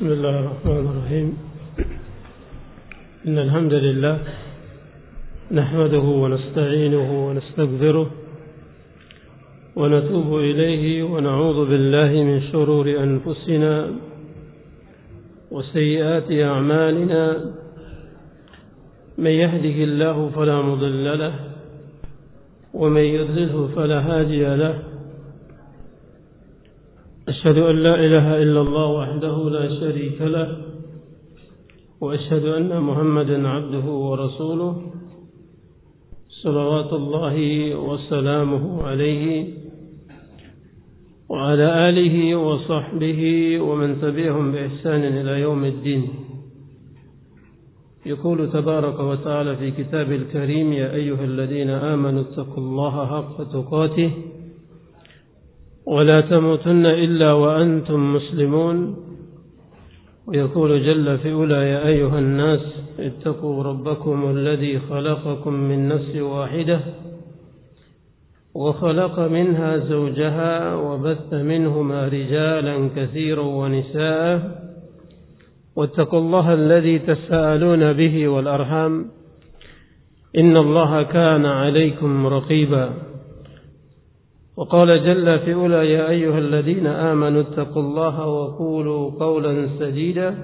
بسم الله الرحمن الرحيم. إن الحمد لله نحمده ونستعينه ونستغفره ونتوب إليه ونعوذ بالله من شرور أنفسنا وسيئات أعمالنا. من يهده الله فلا مضل له ومن يضلله فلا هادي له. أشهد أن لا إله إلا الله وحده لا شريك له وأشهد أن محمدا عبده ورسوله صلوات الله وسلامه عليه وعلى آله وصحبه ومن تبعهم بإحسان إلى يوم الدين. يقول تبارك وتعالى في كتاب الكريم يا أيها الذين آمنوا اتقوا الله حق تقاته ولا تموتن إلا وأنتم مسلمون. ويقول جل في أولى يا أيها الناس اتقوا ربكم الذي خلقكم من نفس واحدة وخلق منها زوجها وبث منهما رجالا كثيرا ونساء. واتقوا الله الذي تساءلون به والأرحام. إن الله كان عليكم رقيبا. وقال جل في أولى يا أيها الذين آمنوا اتقوا الله وقولوا قولا سديدا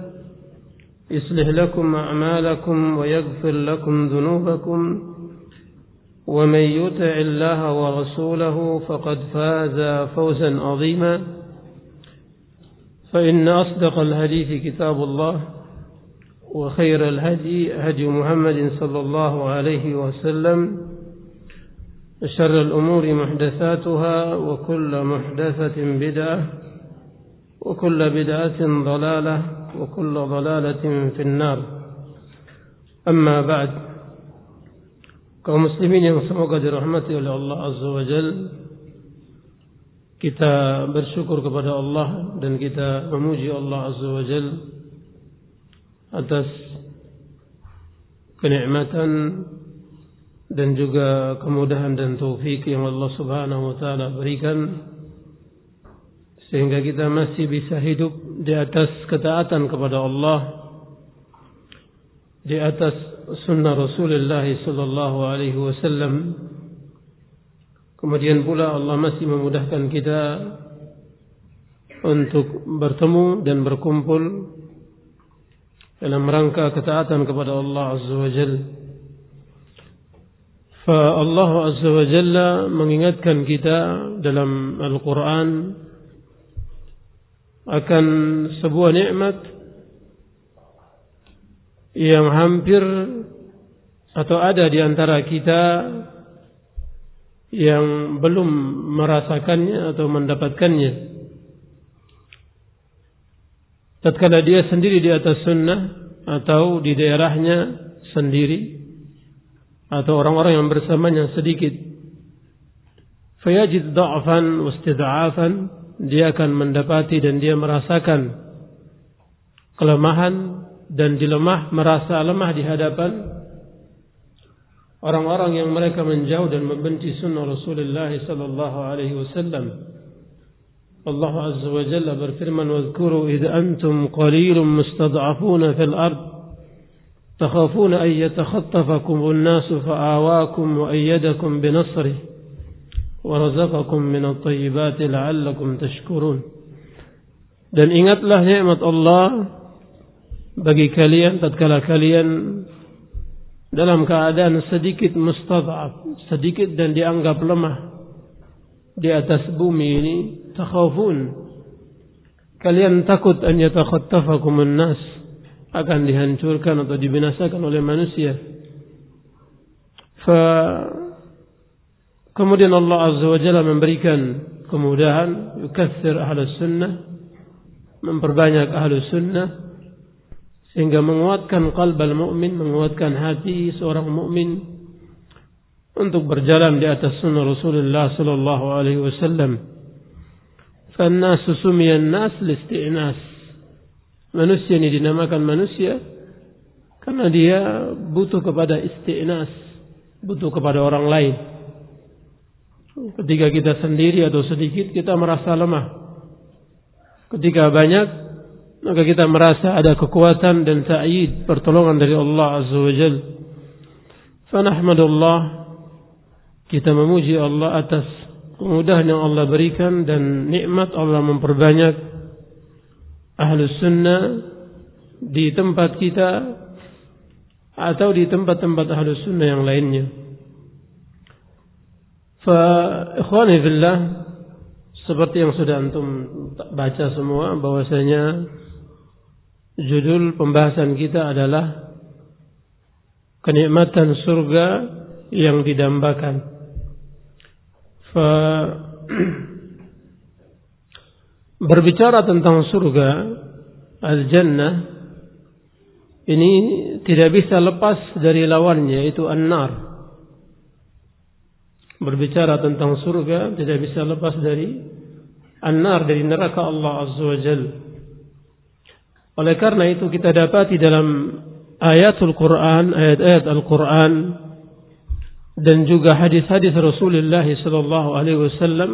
يصلح لكم أعمالكم ويغفر لكم ذنوبكم. ومن يطع الله ورسوله فقد فاز فوزا عظيما. فإن أصدق الحديث كتاب الله وخير الهدي هدي محمد صلى الله عليه وسلم. شر الأمور محدثاتها وكل محدثة بدعة وكل بدعة ضلالة وكل ضلالة في النار. أما بعد كمسلمين ينصم قدر رحمتي الله عز وجل كتاب bersyukur kepada الله dan كتاب memuji الله عز وجل Jal كنعمة dan juga kemudahan dan taufik yang Allah Subhanahu wa taala berikan sehingga kita masih bisa hidup di atas ketaatan kepada Allah di atas sunnah Rasulullah sallallahu alaihi wasallam. Kemudian pula Allah masih memudahkan kita untuk bertemu dan berkumpul dalam rangka ketaatan kepada Allah Azza wa Allah Azza wa Jalla mengingatkan kita dalam Al-Quran akan sebuah nikmat yang hampir atau ada di antara kita yang belum merasakannya atau mendapatkannya. Tatkala dia sendiri di atas sunnah atau di daerahnya sendiri, atau orang-orang yang bersamanya sedikit. Fayajid da'fan wastid'afan dia akan mendapati dan dia merasakan kelemahan dan dilemah merasa lemah di hadapan orang-orang yang mereka menjauh dan membenci sunnah Rasulullah sallallahu alaihi wasallam. Allah azza wa jalla berfirman wadhkuru id antum qalilun mustad'afuna fil ard تخافون أن يتخطفكم الناس فآواكم وأيدكم بنصره ورزقكم من الطيبات لعلكم تشكرون dan ingatlah nikmat Allah bagi kalian tatkala kalian dalam keadaan sedikit mustad'af sedikit dan dianggap lemah di atas bumi ini takhafun kalian takut an yatakhattafakum an-nas akan dihancurkan atau dibinasakan oleh manusia. Fa kemudian Allah Azza wa Jalla memberikan kemudahan, yukathir ahli sunnah, memperbanyak ahli sunnah, sehingga menguatkan qalbal mu'min, menguatkan hati seorang mukmin untuk berjalan di atas sunnah Rasulullah sallallahu alaihi wasallam. Fannasu sumiyan nas manusia ini dinamakan manusia karena dia butuh kepada isti'nas, butuh kepada orang lain. Ketika kita sendiri atau sedikit kita merasa lemah. Ketika banyak maka kita merasa ada kekuatan dan ta'yid pertolongan dari Allah Azza wa Jal. Fanahmadullah kita memuji Allah atas kemudahan yang Allah berikan dan nikmat Allah memperbanyak ahlus sunnah di tempat kita atau di tempat-tempat ahlus sunnah yang lainnya. Fa ikhwani seperti yang sudah antum baca semua bahwasanya Judul pembahasan kita adalah kenikmatan surga yang didambakan. Fa berbicara tentang surga al-jannah ini tidak bisa lepas dari lawannya yaitu an-nar. Berbicara tentang surga tidak bisa lepas dari an-nar dari neraka Allah Azza wa Jalla. Oleh karena itu kita dapati dalam ayatul Quran, ayat-ayat Al-Quran dan juga hadis-hadis Rasulullah sallallahu alaihi wasallam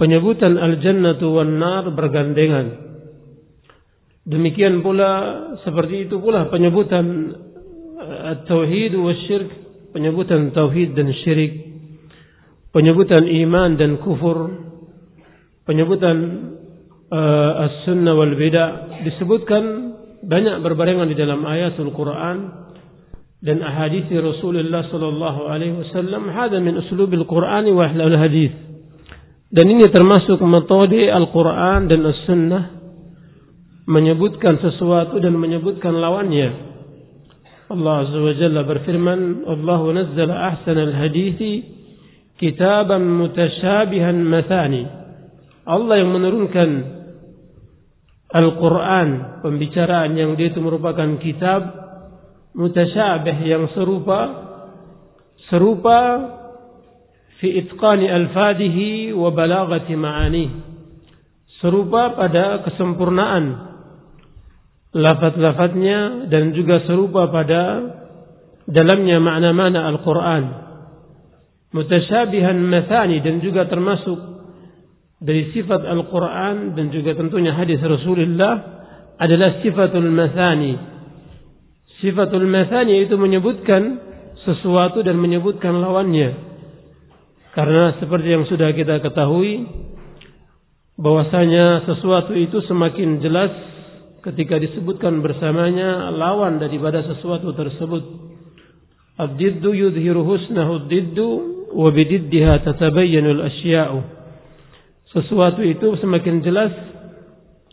penyebutan al-jannatu wan nar bergandengan. Demikian pula seperti itu pula penyebutan at-tauhid wa syirk, penyebutan tauhid dan syirik, penyebutan iman dan kufur, penyebutan uh, as-sunnah wal bid'ah. Disebutkan banyak berbarengan di dalam ayat Al-Quran dan ahadits Rasulullah sallallahu alaihi wasallam. Hada min uslubil Quran wa ahlul hadis dan ini termasuk metode Al-Quran dan As-Sunnah menyebutkan sesuatu dan menyebutkan lawannya. Allah Azza wa Jalla berfirman Allah nazzala ahsanal hadithi kitaban mutasyabihan mathani. Allah yang menurunkan Al-Quran pembicaraan yang dia itu merupakan kitab mutasyabih yang serupa serupa fi itqani al-fadihi wa balagati ma'ani serupa pada kesempurnaan lafaz-lafaznya dan juga serupa pada dalamnya makna-makna Al-Quran mutasyabihan mathani dan juga termasuk dari sifat Al-Quran dan juga tentunya hadis Rasulullah adalah sifatul mathani. Sifatul mathani itu menyebutkan sesuatu dan menyebutkan lawannya. Karena seperti yang sudah kita ketahui bahwasanya sesuatu itu semakin jelas ketika disebutkan bersamanya lawan daripada sesuatu tersebut. Ad-diddu yudhiru husnahu ad-diddu wa bididdiha tatabayyanu al-asya'u sesuatu itu semakin jelas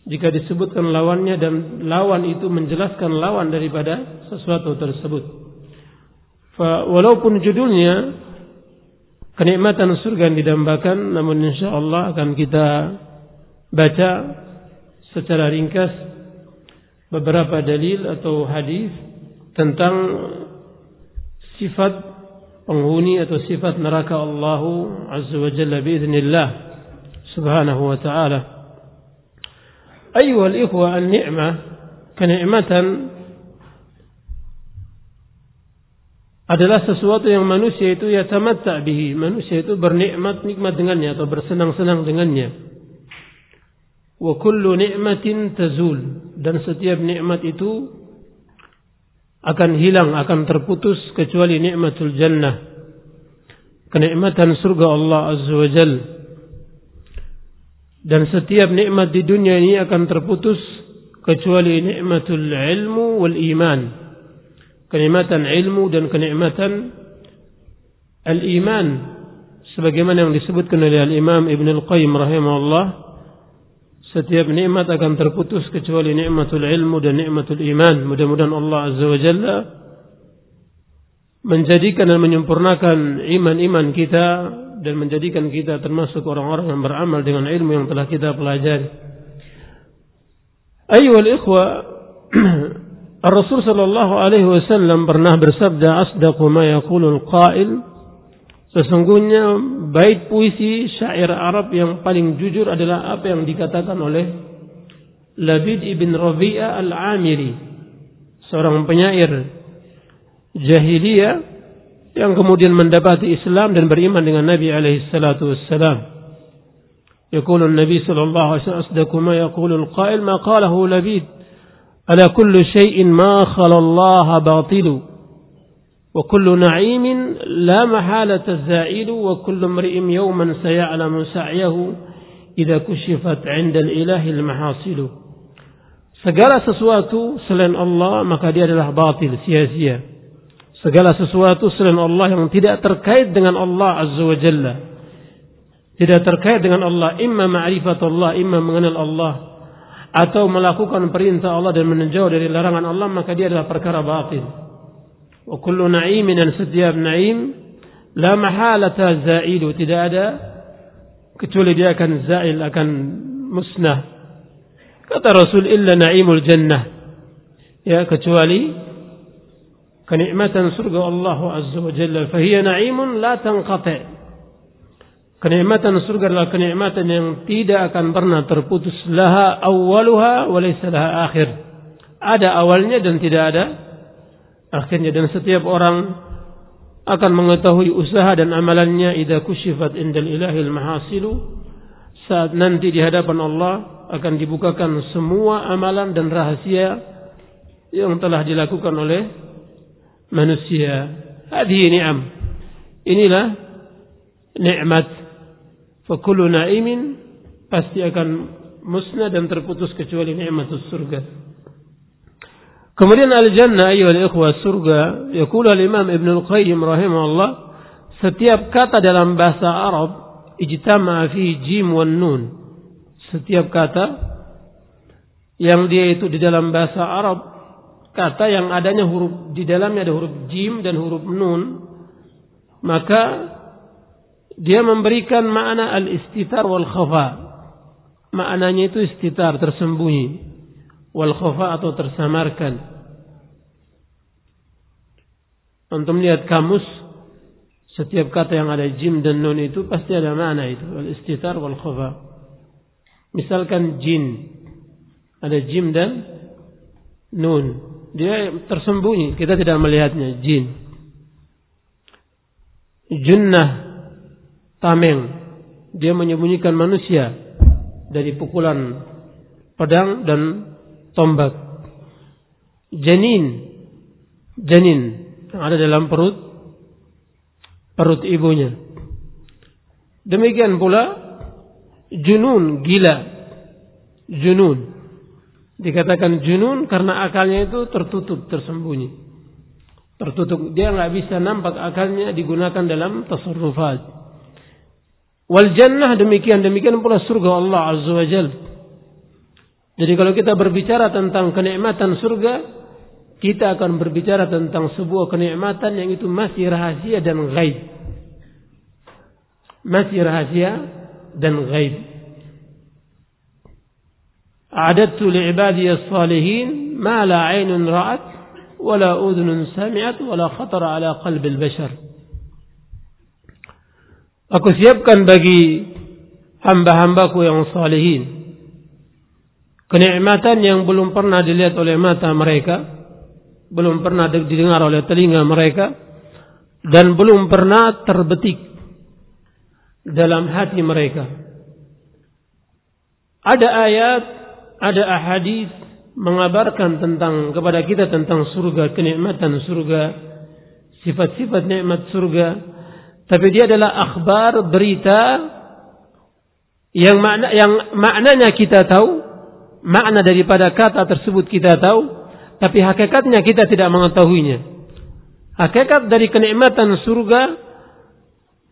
jika disebutkan lawannya dan lawan itu menjelaskan lawan daripada sesuatu tersebut. Walaupun judulnya kenikmatan surga yang didambakan namun insya Allah akan kita baca secara ringkas beberapa dalil atau hadis tentang sifat penghuni atau sifat neraka Allah Azza wa Jalla biiznillah subhanahu wa ta'ala. Ayuhal ikhwa an-ni'mah kenikmatan adalah sesuatu yang manusia itu ya tamatta bihi. Manusia itu bernikmat nikmat dengannya atau bersenang-senang dengannya. Wa kullu ni'matin tazul dan setiap nikmat itu akan hilang, akan terputus kecuali nikmatul jannah. Kenikmatan surga Allah Azza wa Jalla dan setiap nikmat di dunia ini akan terputus kecuali nikmatul ilmu wal iman. Kenikmatan ilmu dan kenikmatan al-iman sebagaimana yang disebutkan oleh al-Imam Ibn Al-Qayyim rahimahullah setiap nikmat akan terputus kecuali nikmatul ilmu dan nikmatul iman. Mudah-mudahan Allah Azza wa Jalla menjadikan dan menyempurnakan iman-iman kita dan menjadikan kita termasuk orang-orang yang beramal dengan ilmu yang telah kita pelajari. Ayyuhal ikhwa, Rasul sallallahu alaihi wasallam pernah bersabda asdaqu ma yaqulul qail Sesungguhnya bait puisi syair Arab yang paling jujur adalah apa yang dikatakan oleh Labid ibn Rabi'ah al-Amiri, seorang penyair jahiliyah yang kemudian mendapati Islam dan beriman dengan Nabi alaihi salatu wassalam. يقول النبي صلى الله عليه وسلم أصدق ما يقول القائل ما قاله لبيد ألا كل شيء ما خلا الله باطل وكل نعيم لا محالة زائل وكل امرئ يوما سيعلم سعيه إذا كشفت عند الإله المحاصل Segala sesuatu selain Allah maka dia adalah batil, sia-sia. Segala sesuatu selain Allah yang tidak terkait dengan Allah Azza wa Jalla. Tidak terkait dengan Allah, imma ma'rifatullah, imma mengenal Allah atau melakukan perintah Allah dan menjauh dari larangan Allah maka dia adalah perkara batil. Wa kullu na'imin dan setiap na'im la mahalata za'ilu, tidak ada kecuali dia akan zail, akan musnah. Kata Rasul illa na'imul jannah. Ya kecuali kenikmatan surga Allah Azza wa Jalla. Fahiyya na'imun la tanqati'. Kenikmatan surga adalah kenikmatan yang tidak akan pernah terputus. Laha awaluha wa laysa laha akhir. Ada awalnya dan tidak ada akhirnya. Dan setiap orang akan mengetahui usaha dan amalannya idza kushifat indal ilahil mahasilu saat nanti di hadapan Allah akan dibukakan semua amalan dan rahasia yang telah dilakukan oleh manusia. Hadhihi ni'am. Inilah nikmat. Fakulu na'imin pasti akan musnah dan terputus kecuali nikmat surga. Kemudian al-jannah ayyuhal ikhwah surga, yaqulu al-Imam Ibn al-Qayyim rahimahullah, setiap kata dalam bahasa Arab ijtama fi jim wan nun. Setiap kata yang dia itu di dalam bahasa Arab kata yang adanya huruf di dalamnya ada huruf jim dan huruf nun maka dia memberikan makna al-istitar wal khafa. Maknanya itu istitar tersembunyi wal khafa atau tersamarkan. Untuk melihat kamus setiap kata yang ada jim dan nun itu pasti ada makna itu. Al-istitar wal khafa. Misalkan jin. Ada jim dan nun. Dia tersembunyi. Kita tidak melihatnya. Jin. Junnah. Tameng. Dia menyembunyikan manusia. Dari pukulan pedang dan tombak. Janin. Janin. Yang ada dalam perut perut ibunya. Demikian pula junun gila. Junun. Dikatakan junun karena akalnya itu tertutup, tersembunyi. Tertutup. Dia nggak bisa nampak akalnya digunakan dalam tasarrufat. Wal jannah demikian demikian pula surga Allah Azza wa Jal. Jadi kalau kita berbicara tentang kenikmatan surga, kita akan berbicara tentang sebuah kenikmatan yang itu masih rahasia dan gaib. Masih rahasia dan gaib. A'adatu li'ibadiyya salihin ma la 'ainun ra'at wa la udhunun sami'at wa la khatara ala qalbil bashar. Aku siapkan bagi hamba-hambaku yang salihin kenikmatan yang belum pernah dilihat oleh mata mereka belum pernah didengar oleh telinga mereka dan belum pernah terbetik dalam hati mereka. Ada ayat, ada ahadis mengabarkan tentang kepada kita tentang surga, kenikmatan surga, sifat-sifat nikmat surga. Tapi dia adalah akhbar berita yang makna yang maknanya kita tahu, makna daripada kata tersebut kita tahu, tapi hakikatnya kita tidak mengetahuinya. Hakikat dari kenikmatan surga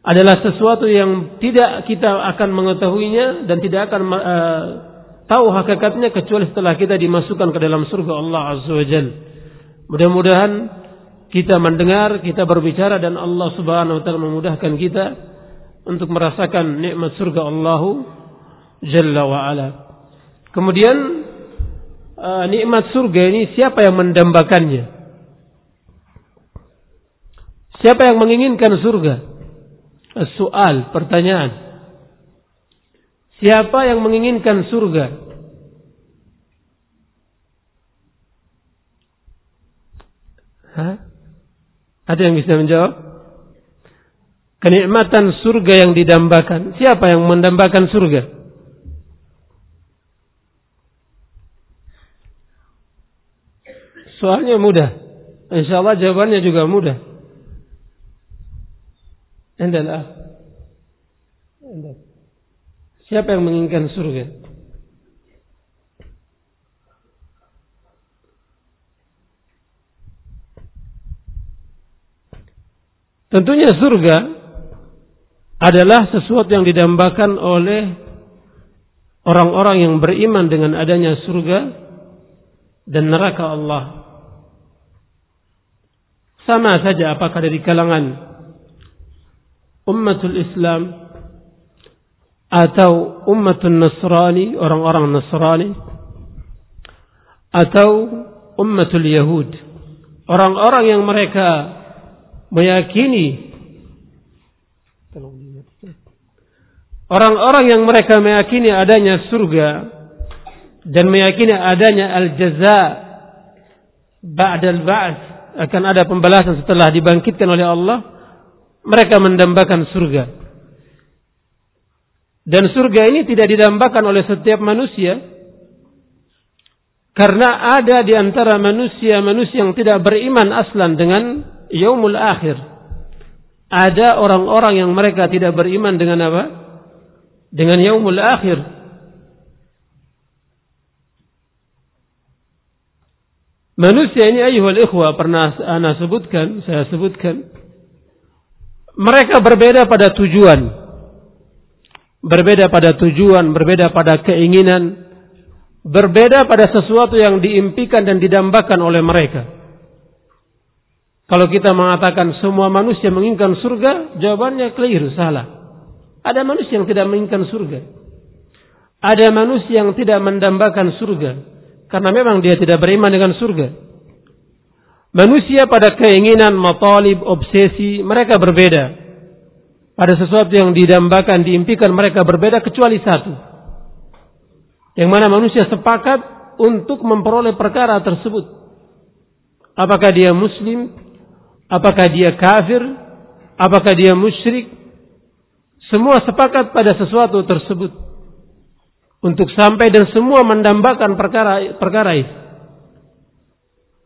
adalah sesuatu yang tidak kita akan mengetahuinya dan tidak akan uh, tahu hakikatnya kecuali setelah kita dimasukkan ke dalam surga Allah Azza wa Jal. Mudah-mudahan kita mendengar, kita berbicara dan Allah Subhanahu wa taala memudahkan kita untuk merasakan nikmat surga Allah Jalla wa ala. Kemudian uh, nikmat surga ini siapa yang mendambakannya? Siapa yang menginginkan surga? Soal, pertanyaan. Siapa yang menginginkan surga? Ada yang bisa menjawab? Kenikmatan surga yang didambakan. Siapa yang mendambakan surga? Soalnya mudah. Insya Allah jawabannya juga mudah. Endalah. Siapa yang menginginkan surga? Tentunya surga adalah sesuatu yang didambakan oleh orang-orang yang beriman dengan adanya surga dan neraka Allah. Sama saja apakah dari kalangan umatul Islam atau umatul Nasrani, orang-orang Nasrani atau umatul Yahud. Orang-orang yang mereka meyakini Orang-orang yang mereka meyakini adanya surga dan meyakini adanya al-jaza ba'dal ba'ts akan ada pembalasan setelah dibangkitkan oleh Allah, mereka mendambakan surga. Dan surga ini tidak didambakan oleh setiap manusia karena ada di antara manusia-manusia yang tidak beriman aslan dengan yaumul akhir. Ada orang-orang yang mereka tidak beriman dengan apa? dengan yaumul akhir. Manusia ini ayuhal ikhwah pernah ana sebutkan, saya sebutkan. Mereka berbeda pada tujuan. Berbeda pada tujuan, berbeda pada keinginan, berbeda pada sesuatu yang diimpikan dan didambakan oleh mereka. Kalau kita mengatakan semua manusia menginginkan surga, jawabannya keliru, salah. Ada manusia yang tidak menginginkan surga. Ada manusia yang tidak mendambakan surga. Karena memang dia tidak beriman dengan surga. Manusia pada keinginan, matalib, obsesi, mereka berbeda. Pada sesuatu yang didambakan, diimpikan, mereka berbeda kecuali satu. Yang mana manusia sepakat untuk memperoleh perkara tersebut. Apakah dia muslim? Apakah dia kafir? Apakah dia musyrik? Semua sepakat pada sesuatu tersebut. Untuk sampai dan semua mendambakan perkara perkara itu.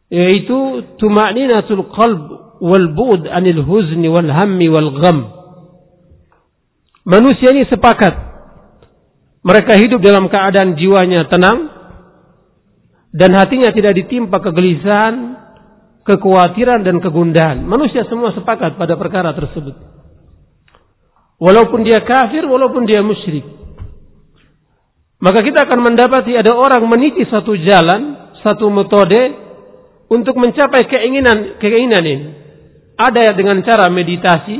Yaitu tuma'ninatul qalb wal bu'd anil huzni wal hammi wal gham. Manusia ini sepakat. Mereka hidup dalam keadaan jiwanya tenang dan hatinya tidak ditimpa kegelisahan, kekhawatiran dan kegundahan. Manusia semua sepakat pada perkara tersebut. Walaupun dia kafir, walaupun dia musyrik. Maka kita akan mendapati ada orang meniti satu jalan, satu metode untuk mencapai keinginan keinginan ini. Ada dengan cara meditasi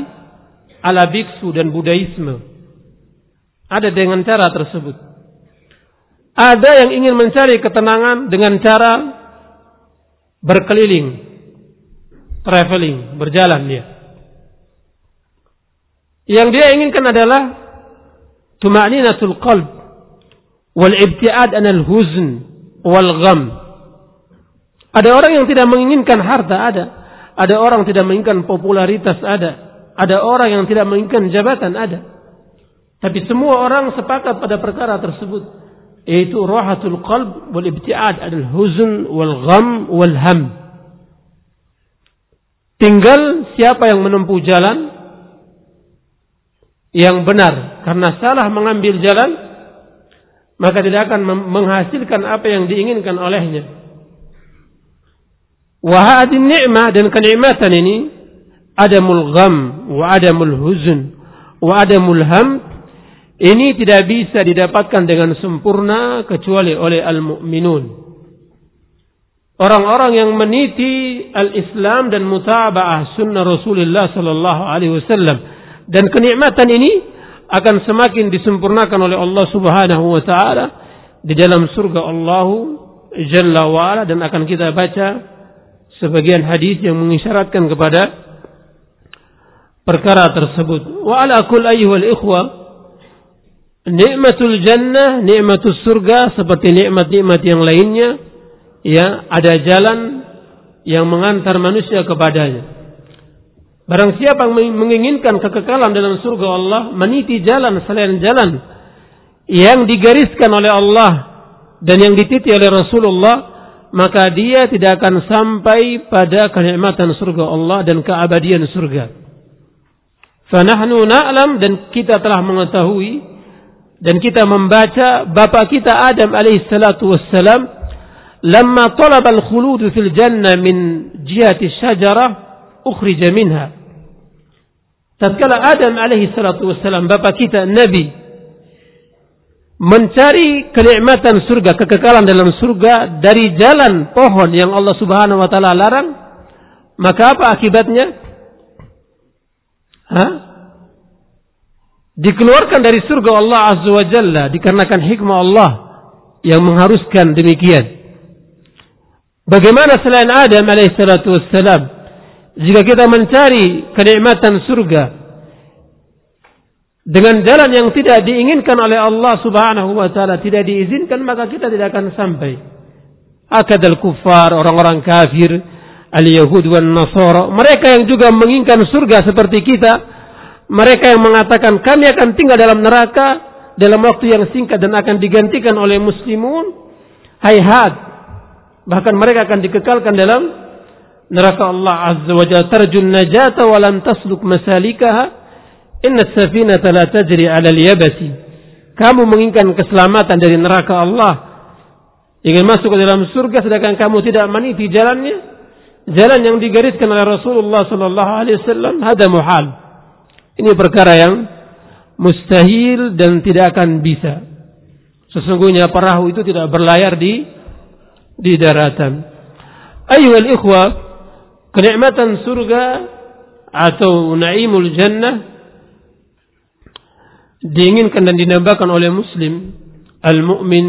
ala biksu dan budaisme. Ada dengan cara tersebut. Ada yang ingin mencari ketenangan dengan cara berkeliling, traveling, berjalan dia. Yang dia inginkan adalah tuma'ninatul qalb wal ibtiad anil huzn wal gham. Ada orang yang tidak menginginkan harta ada. Ada orang tidak menginginkan popularitas ada. Ada orang yang tidak menginginkan jabatan ada. Tapi semua orang sepakat pada perkara tersebut. Yaitu rohatul qalb wal ibtiad anil huzn wal gham wal ham. Tinggal siapa yang menempuh jalan yang benar karena salah mengambil jalan maka tidak akan menghasilkan apa yang diinginkan olehnya. Wahadin ni'mah dan kenikmatan ini adamul gham wa adamul huzun wa adamul ham ini tidak bisa didapatkan dengan sempurna kecuali oleh al-mu'minun. Orang-orang yang meniti al-Islam dan mutaba'ah sunnah Rasulullah sallallahu alaihi wasallam dan kenikmatan ini akan semakin disempurnakan oleh Allah Subhanahu wa taala di dalam surga Allah Jalla wa ala dan akan kita baca sebagian hadis yang mengisyaratkan kepada perkara tersebut. Wa ala kul ayyuhal ikhwa nikmatul jannah, nikmatul surga seperti nikmat-nikmat yang lainnya ya ada jalan yang mengantar manusia kepadanya. Barang siapa yang menginginkan kekekalan dalam surga Allah, meniti jalan selain jalan yang digariskan oleh Allah dan yang dititi oleh Rasulullah, maka dia tidak akan sampai pada kenikmatan surga Allah dan keabadian surga. Fanahnu na'lam dan kita telah mengetahui dan kita membaca bapak kita Adam alaihi salatu wassalam lamma talab al-khulud fil jannah min jihati syajarah ukhrija minha. Tatkala Adam alaihi salatu wassalam bapak kita Nabi mencari kenikmatan surga, kekekalan dalam surga dari jalan pohon yang Allah Subhanahu wa taala larang, maka apa akibatnya? Hah? Dikeluarkan dari surga Allah Azza wa Jalla dikarenakan hikmah Allah yang mengharuskan demikian. Bagaimana selain Adam alaihissalatu wassalam, jika kita mencari kenikmatan surga, dengan jalan yang tidak diinginkan oleh Allah Subhanahu wa taala tidak diizinkan maka kita tidak akan sampai. Akadal kufar orang-orang kafir al-yahud nasara mereka yang juga menginginkan surga seperti kita mereka yang mengatakan kami akan tinggal dalam neraka dalam waktu yang singkat dan akan digantikan oleh muslimun hayhat bahkan mereka akan dikekalkan dalam neraka Allah azza wa jalla tarjun najata wa lam tasluk masalikaha Inna safinata la tajri 'ala al-yabasi. Kamu menginginkan keselamatan dari neraka Allah. Ingin masuk ke dalam surga sedangkan kamu tidak meniti jalannya. Jalan yang digariskan oleh Rasulullah sallallahu alaihi wasallam ada muhal. Ini perkara yang mustahil dan tidak akan bisa. Sesungguhnya perahu itu tidak berlayar di di daratan. Ayuhal ikhwah, kenikmatan surga atau naimul jannah diinginkan dan dinambakan oleh muslim al-mu'min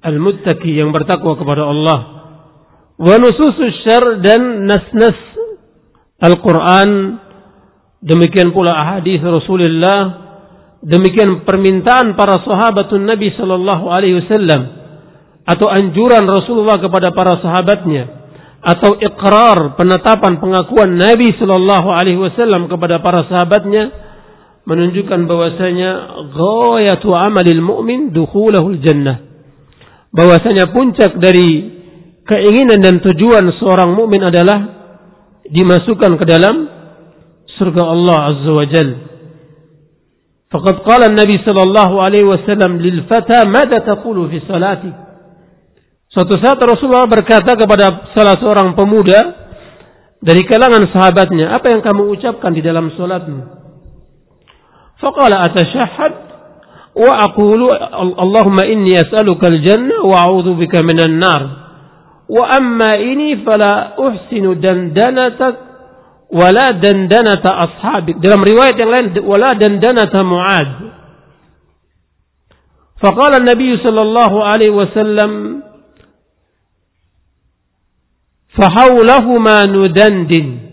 al-muttaqi yang bertakwa kepada Allah wa nususus syar dan nas-nas Al-Quran demikian pula ahadis Rasulullah demikian permintaan para sahabatun Nabi sallallahu alaihi wasallam atau anjuran Rasulullah kepada para sahabatnya atau ikrar penetapan pengakuan Nabi sallallahu alaihi wasallam kepada para sahabatnya menunjukkan bahwasanya ghayatu amalil mu'min dukhulahul jannah. Bahwasanya puncak dari keinginan dan tujuan seorang mukmin adalah dimasukkan ke dalam surga Allah Azza wa Jalla. Faqad qala Nabi sallallahu alaihi wasallam lil fata mada taqulu fi salati. Suatu saat Rasulullah berkata kepada salah seorang pemuda dari kalangan sahabatnya, apa yang kamu ucapkan di dalam solatmu? Faqala atashahad wa aqulu Allahumma inni as'aluka al-jannah wa a'udhu bika minan nar. Wa amma ini fala uhsinu dandanatak wala dandanata ashabik. Dalam riwayat yang lain wala dandanata Muad. "Fakala Nabi sallallahu alaihi wasallam fahaulahuma nudandin.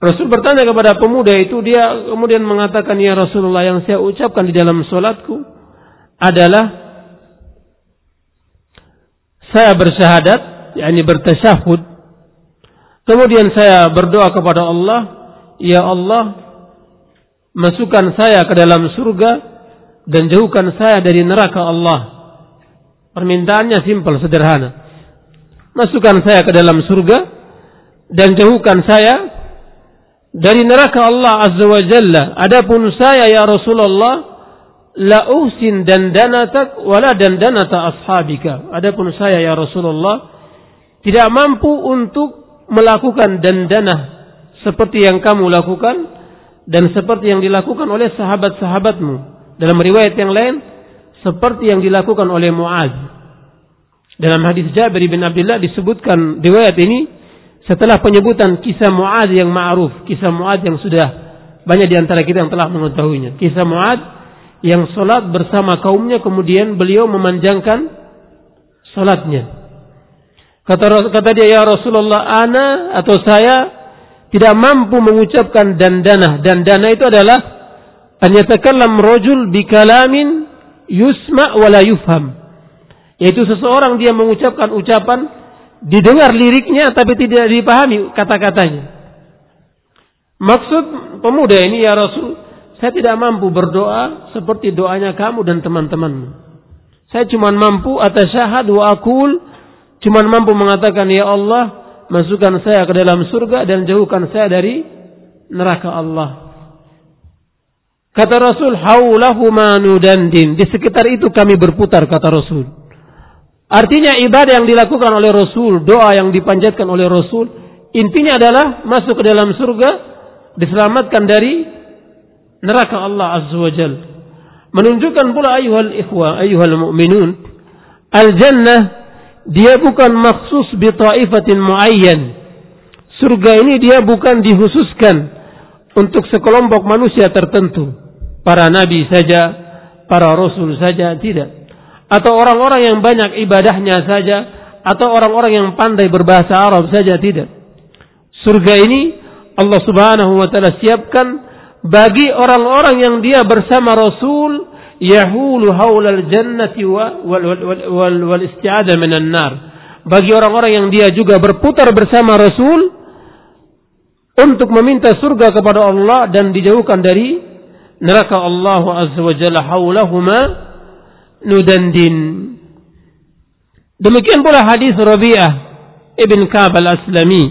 Rasul bertanya kepada pemuda itu, dia kemudian mengatakan, Ya Rasulullah, yang saya ucapkan di dalam solatku adalah, saya bersyahadat, yakni bertasyahud, kemudian saya berdoa kepada Allah, Ya Allah, masukkan saya ke dalam surga, dan jauhkan saya dari neraka Allah. Permintaannya simpel, sederhana. Masukkan saya ke dalam surga dan jauhkan saya dari neraka Allah Azza wa Jalla. Adapun saya ya Rasulullah la uhsin dandanatak wala dandanata ashabika. Adapun saya ya Rasulullah tidak mampu untuk melakukan dandanah seperti yang kamu lakukan dan seperti yang dilakukan oleh sahabat-sahabatmu. Dalam riwayat yang lain seperti yang dilakukan oleh Muaz. Dalam hadis Jabir bin Abdullah disebutkan riwayat ini setelah penyebutan kisah Muad yang ma'ruf, kisah Muad yang sudah banyak di antara kita yang telah mengetahuinya. Kisah Muad yang sholat bersama kaumnya kemudian beliau memanjangkan sholatnya. Kata, kata dia, ya Rasulullah, ana atau saya tidak mampu mengucapkan dandana. Dandana itu adalah hanya takalam rojul bikalamin yusma wala yufham. Yaitu seseorang dia mengucapkan ucapan didengar liriknya tapi tidak dipahami kata-katanya. Maksud pemuda ini ya Rasul, saya tidak mampu berdoa seperti doanya kamu dan teman-temanmu. Saya cuma mampu atas syahad wa akul Cuman mampu mengatakan, Ya Allah, masukkan saya ke dalam surga dan jauhkan saya dari neraka Allah. Kata Rasul, haulahu manudandin. Di sekitar itu kami berputar, kata Rasul. Artinya ibadah yang dilakukan oleh Rasul, doa yang dipanjatkan oleh Rasul, intinya adalah masuk ke dalam surga, diselamatkan dari neraka Allah Azza wa Jal. Menunjukkan pula ayuhal ikhwa, ayuhal mu'minun, al-jannah dia bukan maksus bi ta'ifatin muayyan. Surga ini dia bukan dihususkan untuk sekelompok manusia tertentu. Para nabi saja, para rasul saja, tidak. Atau orang-orang yang banyak ibadahnya saja, atau orang-orang yang pandai berbahasa Arab saja, tidak. Surga ini Allah subhanahu wa ta'ala siapkan bagi orang-orang yang dia bersama Rasul yahulu haulal jannati wa wal, wal, wal, wal isti'adah minan nar. Bagi orang-orang yang dia juga berputar bersama Rasul untuk meminta surga kepada Allah dan dijauhkan dari neraka Allah Azza wa Jalla haulahuma nudandin. Demikian pula hadis Rabi'ah Ibn Ka'ab al-Aslami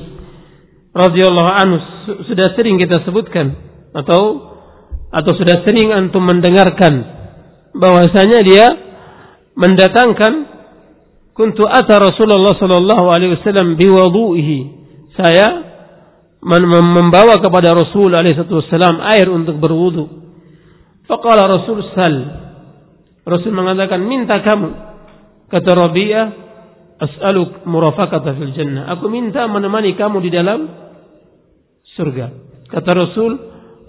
radhiyallahu anhu sudah sering kita sebutkan atau atau sudah sering antum mendengarkan bahwasanya dia mendatangkan kuntu ata Rasulullah sallallahu alaihi wasallam biwudu'ihi. Saya membawa kepada Rasul alaihi wasallam air untuk berwudu. Faqala Rasul. Rasul mengatakan minta kamu. Kata Rabi'ah as'aluk murafaqata fil jannah. Aku minta menemani kamu di dalam surga. Kata Rasul,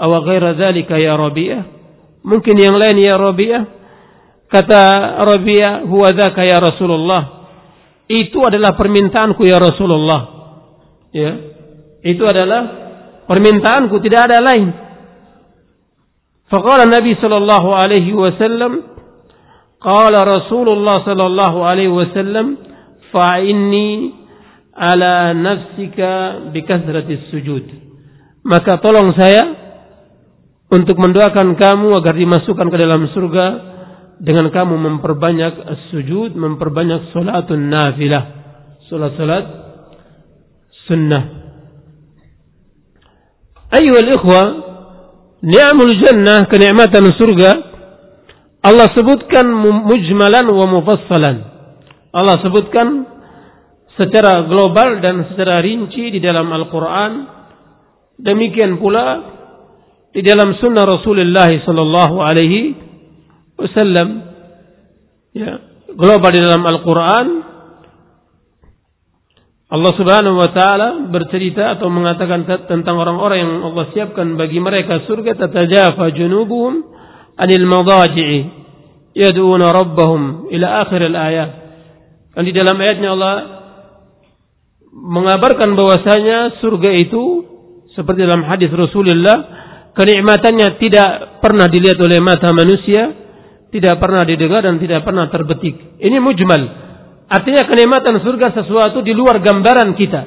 "Aw ghaira dzalika ya Rabi'ah?" Mungkin yang lain ya Rabi'ah. Kata Rabi'ah, huwa dzaka ya Rasulullah. Itu adalah permintaanku ya Rasulullah. Ya. Itu adalah permintaanku, tidak ada lain. Faqala Nabi sallallahu alaihi wasallam, qala Rasulullah sallallahu alaihi wasallam, fa inni ala nafsika bikasratis sujud. Maka tolong saya untuk mendoakan kamu agar dimasukkan ke dalam surga dengan kamu memperbanyak sujud, memperbanyak salatun nafilah, salat-salat sunnah. Ayuhal ikhwa, ni'amul jannah, kenikmatan surga, Allah sebutkan mujmalan wa mufassalan. Allah sebutkan secara global dan secara rinci di dalam Al-Quran. Demikian pula di dalam sunnah Rasulullah sallallahu alaihi wasallam ya global di dalam Al-Qur'an Allah Subhanahu wa taala bercerita atau mengatakan tentang orang-orang yang Allah siapkan bagi mereka surga tatajafa junubuhum anil madaji'i yad'una rabbahum ila akhir al-ayat. Dan di dalam ayatnya Allah mengabarkan bahwasanya surga itu seperti dalam hadis Rasulullah kenikmatannya tidak pernah dilihat oleh mata manusia, tidak pernah didengar dan tidak pernah terbetik. Ini mujmal. Artinya kenikmatan surga sesuatu di luar gambaran kita.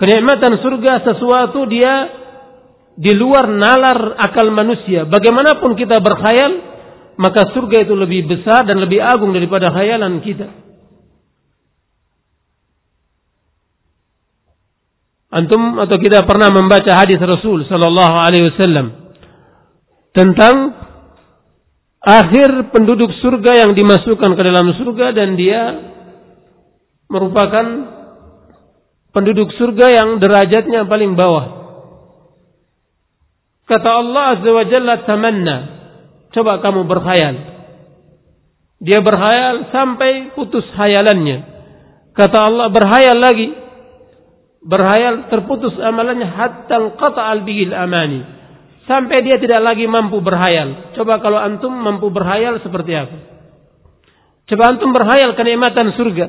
Kenikmatan surga sesuatu dia di luar nalar akal manusia. Bagaimanapun kita berkhayal, maka surga itu lebih besar dan lebih agung daripada khayalan kita. Antum atau kita pernah membaca hadis Rasul sallallahu alaihi wasallam tentang akhir penduduk surga yang dimasukkan ke dalam surga dan dia merupakan penduduk surga yang derajatnya paling bawah. Kata Allah Azza wa Jalla tamanna. Coba kamu berkhayal. Dia berkhayal sampai putus khayalannya. Kata Allah berkhayal lagi berhayal terputus amalannya hatta qata'al bihil amani sampai dia tidak lagi mampu berhayal coba kalau antum mampu berhayal seperti apa coba antum berhayal kenikmatan surga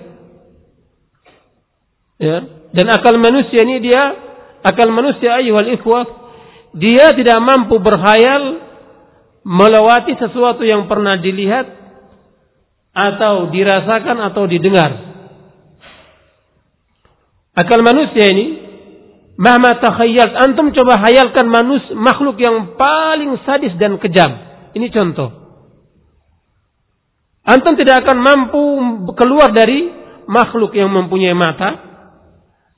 ya dan akal manusia ini dia akal manusia ayyuhal ikhwah dia tidak mampu berhayal melewati sesuatu yang pernah dilihat atau dirasakan atau didengar Akal manusia ini, mahma takhayyal, antum coba hayalkan manus, makhluk yang paling sadis dan kejam. Ini contoh. Antum tidak akan mampu keluar dari makhluk yang mempunyai mata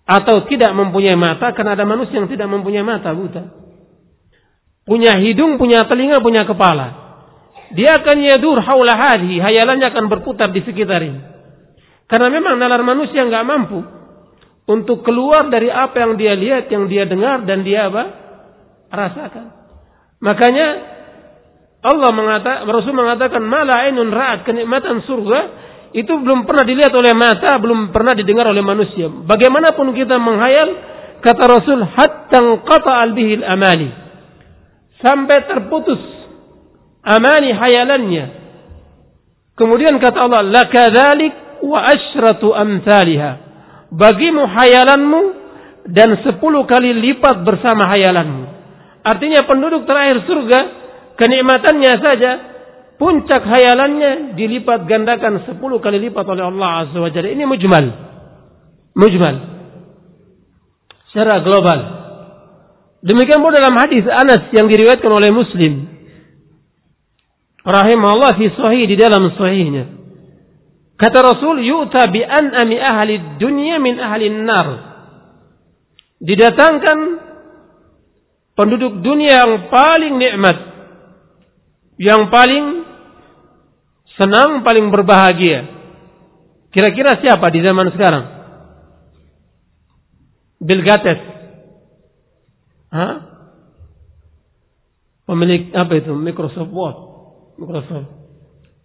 atau tidak mempunyai mata karena ada manusia yang tidak mempunyai mata buta. Punya hidung, punya telinga, punya kepala. Dia akan yadur haula hadhi, hayalannya akan berputar di sekitar ini. Karena memang nalar manusia nggak mampu untuk keluar dari apa yang dia lihat, yang dia dengar dan dia apa? rasakan. Makanya Allah mengatakan, Rasul mengatakan, "Mala ainun ra'at kenikmatan surga itu belum pernah dilihat oleh mata, belum pernah didengar oleh manusia. Bagaimanapun kita menghayal, kata Rasul, hatta qata albihil amali. Sampai terputus amani hayalannya. Kemudian kata Allah, lakadzalik wa asyratu amthaliha. Bagimu hayalanmu dan sepuluh kali lipat bersama hayalanmu. Artinya penduduk terakhir surga, kenikmatannya saja puncak hayalannya dilipat gandakan sepuluh kali lipat oleh Allah Azza wa Jalla. Ini mujmal. Mujmal. Secara global. Demikian pula dalam hadis Anas yang diriwayatkan oleh Muslim. Rahimahullah fi sahih di dalam sahihnya. Kata Rasul, yu'ta bi an'ami ahli dunya min ahli nar. Didatangkan penduduk dunia yang paling nikmat, yang paling senang, paling berbahagia. Kira-kira siapa di zaman sekarang? Bill Gates. Hah? Pemilik apa itu? Microsoft Word. Microsoft.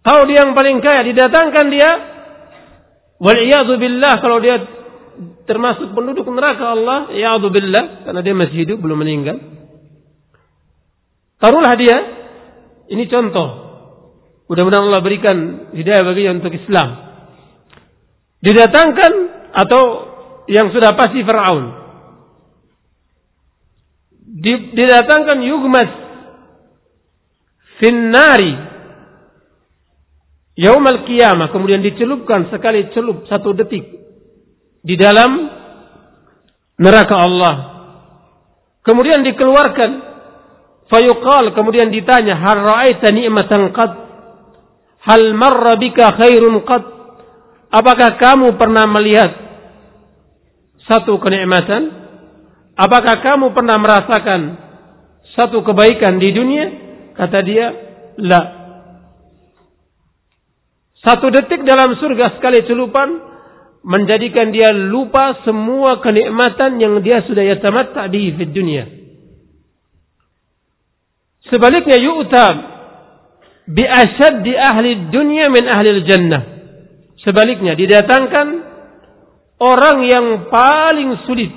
Tahu dia yang paling kaya, didatangkan dia. Wal'iyadu billah kalau dia termasuk penduduk neraka Allah, ya'adu billah karena dia masih hidup belum meninggal. Taruhlah dia, ini contoh Mudah-mudahan Allah berikan hidayah baginya untuk Islam. Didatangkan atau yang sudah pasti Fir'aun. Didatangkan Yugmas Finnari Yaumal Qiyamah kemudian dicelupkan sekali celup satu detik di dalam neraka Allah. Kemudian dikeluarkan fayuqal kemudian ditanya har ra'aita ni'matan qad Hal marra bika khairun qad? Apakah kamu pernah melihat satu kenikmatan? Apakah kamu pernah merasakan satu kebaikan di dunia? Kata dia, la. Satu detik dalam surga sekali celupan menjadikan dia lupa semua kenikmatan yang dia sudah yatamatta di dunia. Sebaliknya yu'tab bi di ahli dunia min ahli jannah. Sebaliknya didatangkan orang yang paling sulit,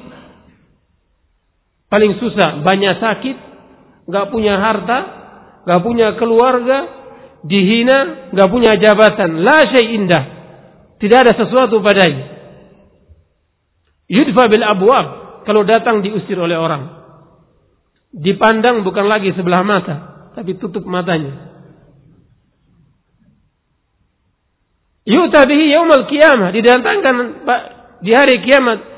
paling susah, banyak sakit, nggak punya harta, nggak punya keluarga, dihina, nggak punya jabatan, la syai indah, tidak ada sesuatu padanya. Yudfa bil abwab kalau datang diusir oleh orang. Dipandang bukan lagi sebelah mata, tapi tutup matanya. Yu'ta bihi yaumal qiyamah, didatangkan di hari kiamat.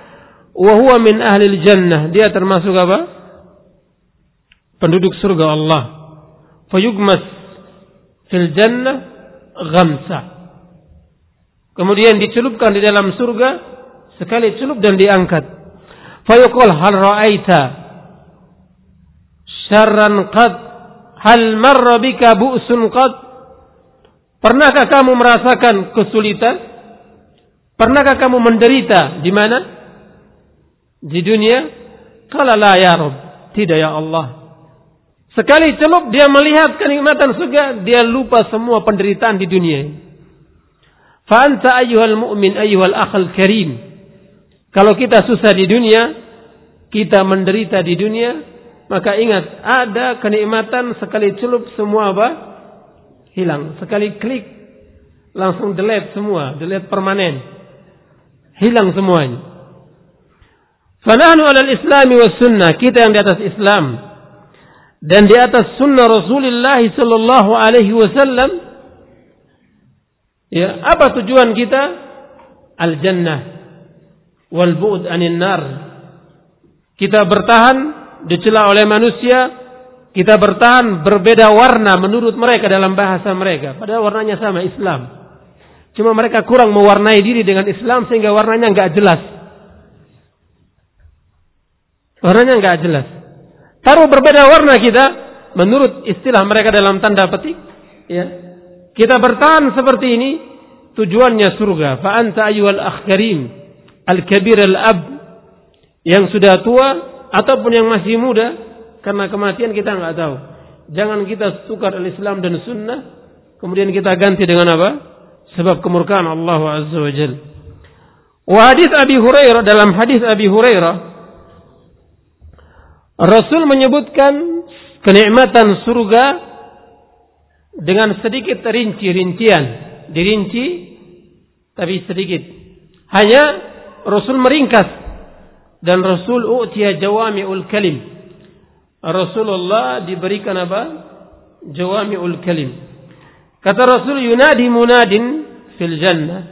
Wa huwa min ahli jannah. Dia termasuk apa? Penduduk surga Allah. Fayugmas fil jannah ghamsa. Kemudian dicelupkan di dalam surga sekali celup dan diangkat. Fayuqal hal ra'aita syarran qad hal marra bika bu'sun qad Pernahkah kamu merasakan kesulitan? Pernahkah kamu menderita di mana? Di dunia? Kalau la ya Rabb. Tidak ya Allah. Sekali celup dia melihat kenikmatan surga, dia lupa semua penderitaan di dunia. Fa anta ayyuhal mu'min ayyuhal akhal karim. Kalau kita susah di dunia, kita menderita di dunia, maka ingat ada kenikmatan sekali celup semua apa? hilang. Sekali klik langsung delete semua, delete permanen. Hilang semuanya. Fanahnu alal islami was sunnah. Kita yang di atas Islam. Dan di atas sunnah Rasulullah sallallahu alaihi wasallam. Ya, apa tujuan kita? Al-jannah. Wal bu'd anin nar. Kita bertahan dicela oleh manusia kita bertahan berbeda warna menurut mereka dalam bahasa mereka. Padahal warnanya sama Islam. Cuma mereka kurang mewarnai diri dengan Islam sehingga warnanya nggak jelas. Warnanya nggak jelas. Taruh berbeda warna kita menurut istilah mereka dalam tanda petik. Ya. Kita bertahan seperti ini tujuannya surga. Fa anta ayyuhal akh karim al-kabir al-ab yang sudah tua ataupun yang masih muda karena kematian kita nggak tahu. Jangan kita tukar al-Islam dan sunnah kemudian kita ganti dengan apa? sebab kemurkaan Allah Azza wa Jal. Wa hadis Abi Hurairah dalam hadis Abi Hurairah Rasul menyebutkan kenikmatan surga dengan sedikit rinci-rincian, dirinci tapi sedikit. Hanya Rasul meringkas dan Rasul u'tiya jawami'ul kalim. Rasulullah diberikan apa? Jawami'ul kalim. Kata Rasul yunadi munadin fil jannah.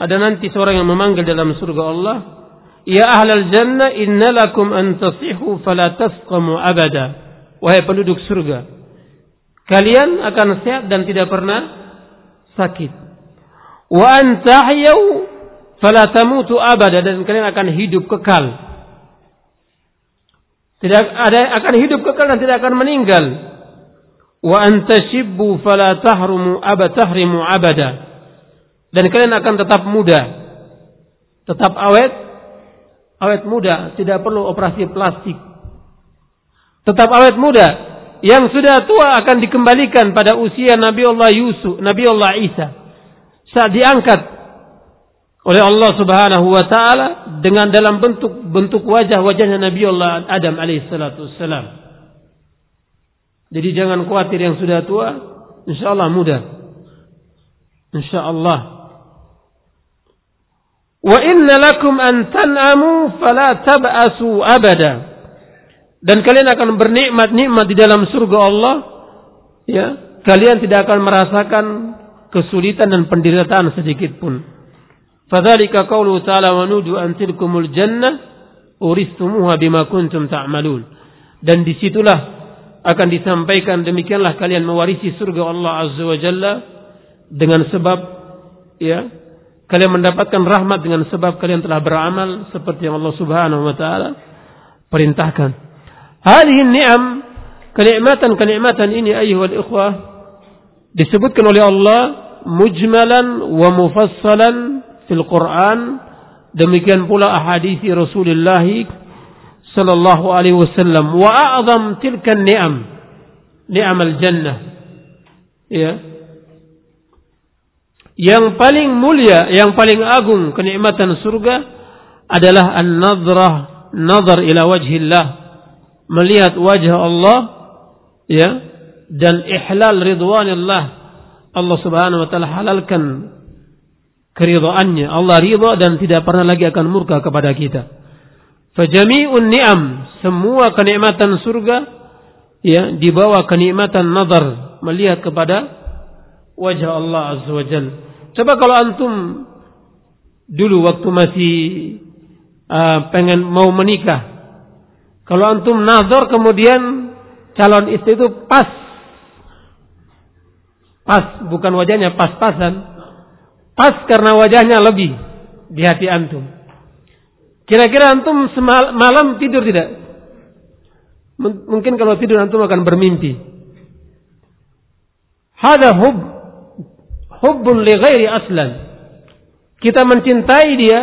Ada nanti seorang yang memanggil dalam surga Allah, "Ya ahlal jannah, innalakum an tasihu fala tasqamu abada." Wahai penduduk surga, kalian akan sehat dan tidak pernah sakit. Wa an tahyau fala tamutu abada dan kalian akan hidup kekal. Tidak ada akan hidup kekal dan tidak akan meninggal wa antashibbu fala tahrumu abatahrimu abada dan kalian akan tetap muda tetap awet awet muda tidak perlu operasi plastik. Tetap awet muda yang sudah tua akan dikembalikan pada usia Nabi Allah Yusuf Nabi Allah Isa. Saat diangkat oleh Allah Subhanahu wa taala dengan dalam bentuk bentuk wajah wajahnya Nabi Allah Adam alaihi salatu wassalam. Jadi jangan khawatir yang sudah tua, insya Allah mudah. Wa inna lakum an tan'amu fala tab'asu abada. Dan kalian akan bernikmat-nikmat di dalam surga Allah. Ya, kalian tidak akan merasakan kesulitan dan penderitaan sedikit pun. Fadzalika qaulu ta'ala wa nudu an tilkumul jannah uristumuha bima kuntum ta'malun. Dan di situlah akan disampaikan demikianlah kalian mewarisi surga Allah Azza wa Jalla dengan sebab ya kalian mendapatkan rahmat dengan sebab kalian telah beramal seperti yang Allah Subhanahu wa taala perintahkan. Hadhihi ni'am kenikmatan-kenikmatan ini ayyuhal ikhwah disebutkan oleh Allah mujmalan wa mufassalan fil Quran. Demikian pula ahadits Rasulullah sallallahu alaihi wasallam. Wa a'zam tilka ni'am ni'am al-jannah. Ya yang paling mulia yang paling agung kenikmatan surga adalah an-nadhrah nazar ila wajhillah. Melihat wajah Allah ya dan ihlal ridwanillah. Allah Subhanahu wa taala halalkan keridhaannya Allah ridha dan tidak pernah lagi akan murka kepada kita. Fajami'un ni'am, semua kenikmatan surga ya dibawa kenikmatan nazar melihat kepada wajah Allah Azza wa Jal. Coba kalau antum dulu waktu masih uh, pengen mau menikah. Kalau antum nazar kemudian calon istri itu pas. Pas, bukan wajahnya pas-pasan. Pas karena wajahnya lebih di hati antum. Kira-kira antum malam tidur tidak? Mungkin kalau tidur antum akan bermimpi. Hada hub hubbun li ghairi aslan. Kita mencintai dia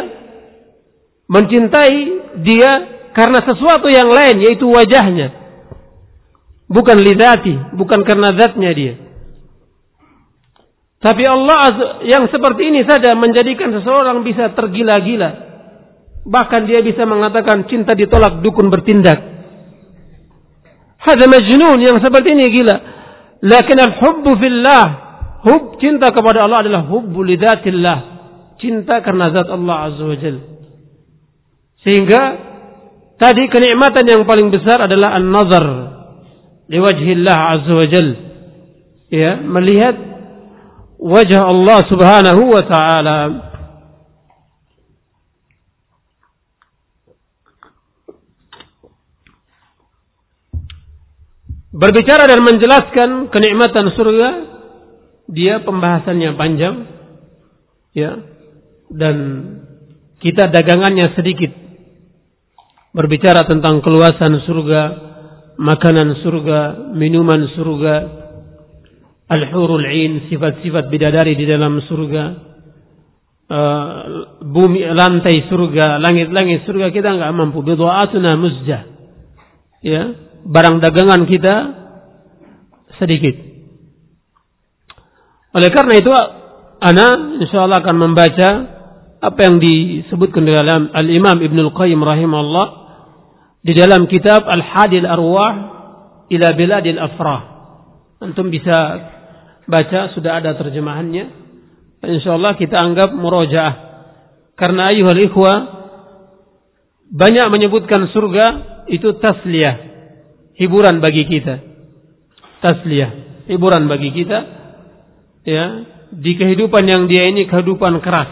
mencintai dia karena sesuatu yang lain yaitu wajahnya. Bukan lidati, bukan karena zatnya dia. Tapi Allah yang seperti ini saja menjadikan seseorang bisa tergila-gila Bahkan dia bisa mengatakan cinta ditolak dukun bertindak. Hada majnun yang seperti ini gila. Lakin al-hubbu fillah. Hub cinta kepada Allah adalah hubbu lidatillah. Cinta karena zat Allah Azza wa Jal. Sehingga tadi kenikmatan yang paling besar adalah an-nazar liwajhillah Azza wa Jal. Ya, melihat wajah Allah Subhanahu wa taala. berbicara dan menjelaskan kenikmatan surga, dia pembahasannya panjang. Ya. Dan kita dagangannya sedikit. Berbicara tentang keluasan surga, makanan surga, minuman surga, al-hurul ain, sifat-sifat bidadari di dalam surga, uh, bumi lantai surga, langit-langit surga kita nggak mampu. Bidu'atuna muzjah. Ya, barang dagangan kita sedikit. Oleh karena itu, ana insyaallah akan membaca apa yang disebutkan dalam Al-Imam Ibn Al-Qayyim rahimahullah di dalam kitab Al-Hadil Arwah ila Biladil Afrah. Antum bisa baca, sudah ada terjemahannya. Insyaallah kita anggap murojaah. Karena ayuhal ikhwa banyak menyebutkan surga itu tasliyah, hiburan bagi kita. Tasliyah, hiburan bagi kita. Ya, di kehidupan yang dia ini kehidupan keras.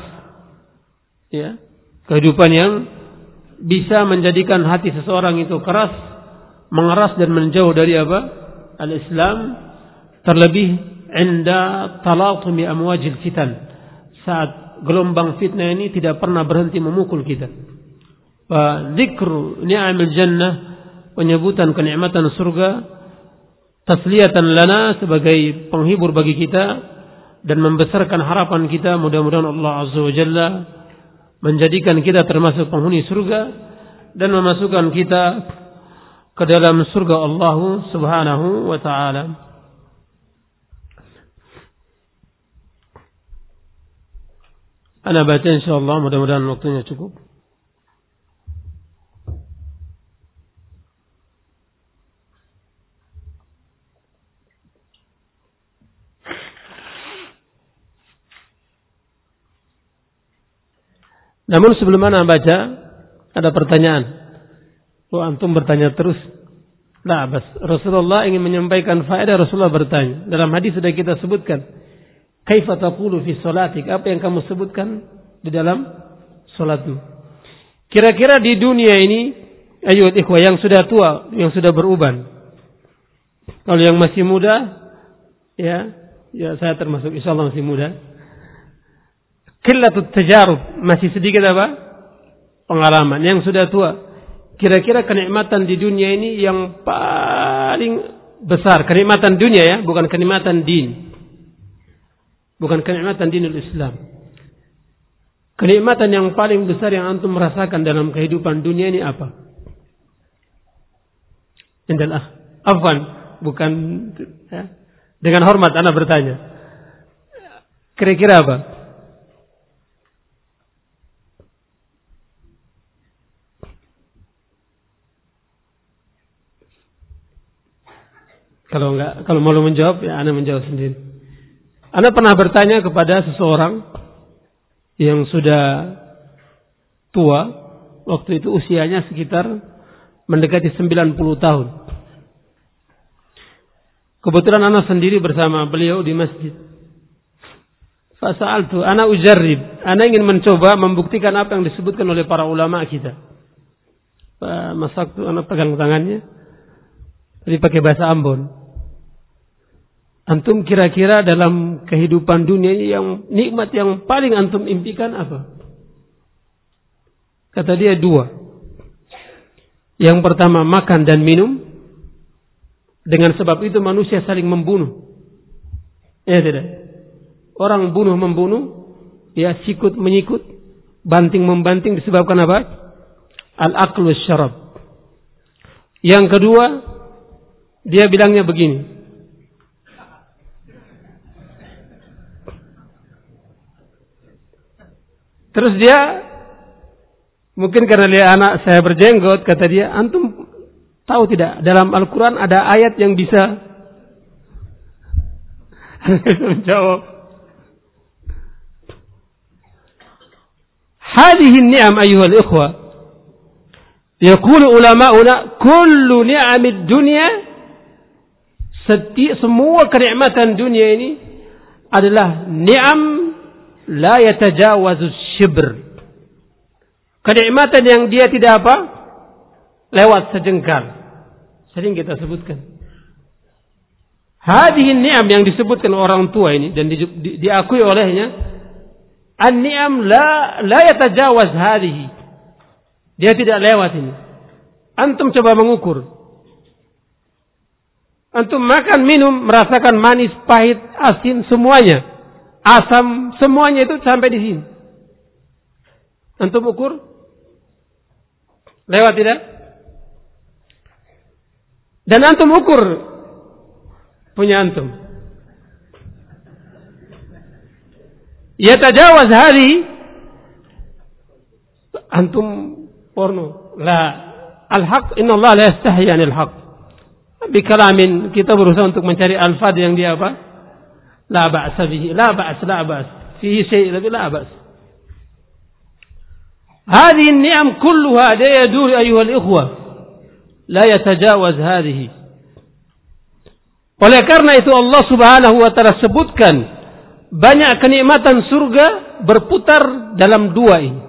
Ya, kehidupan yang bisa menjadikan hati seseorang itu keras, mengeras dan menjauh dari apa? Al-Islam terlebih inda talatumi amwajil fitan saat gelombang fitnah ini tidak pernah berhenti memukul kita wa dzikru ni'amil jannah penyebutan kenikmatan surga tasliyatan lana sebagai penghibur bagi kita dan membesarkan harapan kita mudah-mudahan Allah Azza wa Jalla menjadikan kita termasuk penghuni surga dan memasukkan kita ke dalam surga Allah Subhanahu wa taala. Ana baca insyaallah mudah-mudahan waktunya cukup. Namun sebelum mana baca, ada pertanyaan. Oh, antum bertanya terus. Nah, bas. Rasulullah ingin menyampaikan faedah Rasulullah bertanya. Dalam hadis sudah kita sebutkan. Kaifa taqulu fi salatik? Apa yang kamu sebutkan di dalam salatmu? Kira-kira di dunia ini, ayo ikhwah yang sudah tua, yang sudah beruban. Kalau yang masih muda, ya, ya saya termasuk insyaallah masih muda Killatut tajarub, masih sedikit apa? Pengalaman yang sudah tua. Kira-kira kenikmatan di dunia ini yang paling besar, kenikmatan dunia ya, bukan kenikmatan din. Bukan kenikmatan dinul Islam. Kenikmatan yang paling besar yang antum merasakan dalam kehidupan dunia ini apa? Indalah. Afwan, bukan ya. Dengan hormat anak bertanya. Kira-kira apa? Kalau enggak, kalau malu menjawab, ya Anda menjawab sendiri. Anda pernah bertanya kepada seseorang yang sudah tua, waktu itu usianya sekitar mendekati 90 tahun. Kebetulan anak sendiri bersama beliau di masjid. Fasal tu, anak ujarib. Anak ingin mencoba membuktikan apa yang disebutkan oleh para ulama kita. Masak tu anak pegang tangannya. Jadi pakai bahasa Ambon. Antum kira-kira dalam kehidupan dunia yang nikmat yang paling antum impikan apa? Kata dia dua. Yang pertama makan dan minum. Dengan sebab itu manusia saling membunuh. Ya tidak. Orang bunuh membunuh. Ya sikut menyikut. Banting membanting disebabkan apa? Al-aqlu syarab. Yang kedua. Dia bilangnya begini. Terus dia mungkin karena dia anak saya berjenggot kata dia, antum tahu tidak dalam Al-Qur'an ada ayat yang bisa menjawab. Hadhihi ni'am ayyuhal ikhwa. Yaqulu ulama'una kullu ni'amid dunya setiap semua kenikmatan dunia ini adalah ni'am la yatajawazu syibr. Kenikmatan yang dia tidak apa? Lewat sejengkal. Sering kita sebutkan. Hadihin ni'am yang disebutkan orang tua ini dan di, di, diakui olehnya An-ni'am la la yatajawaz hadhihi. Dia tidak lewat ini. Antum coba mengukur. Antum makan, minum, merasakan manis, pahit, asin, semuanya. Asam, semuanya itu sampai di sini. Antum ukur? Lewat tidak? Dan antum ukur punya antum. Yatajawaz hari antum porno. La al-haq inna Allah la yastahi anil haq. Bikalamin kita berusaha untuk mencari alfad yang dia apa? La ba'sa bihi. La ba's, la ba's. Fihi syai' tapi la. هذه النعم كلها لا يدور أيها الإخوة لا يتجاوز هذه oleh karena itu Allah subhanahu wa ta'ala sebutkan banyak kenikmatan surga berputar dalam dua ini.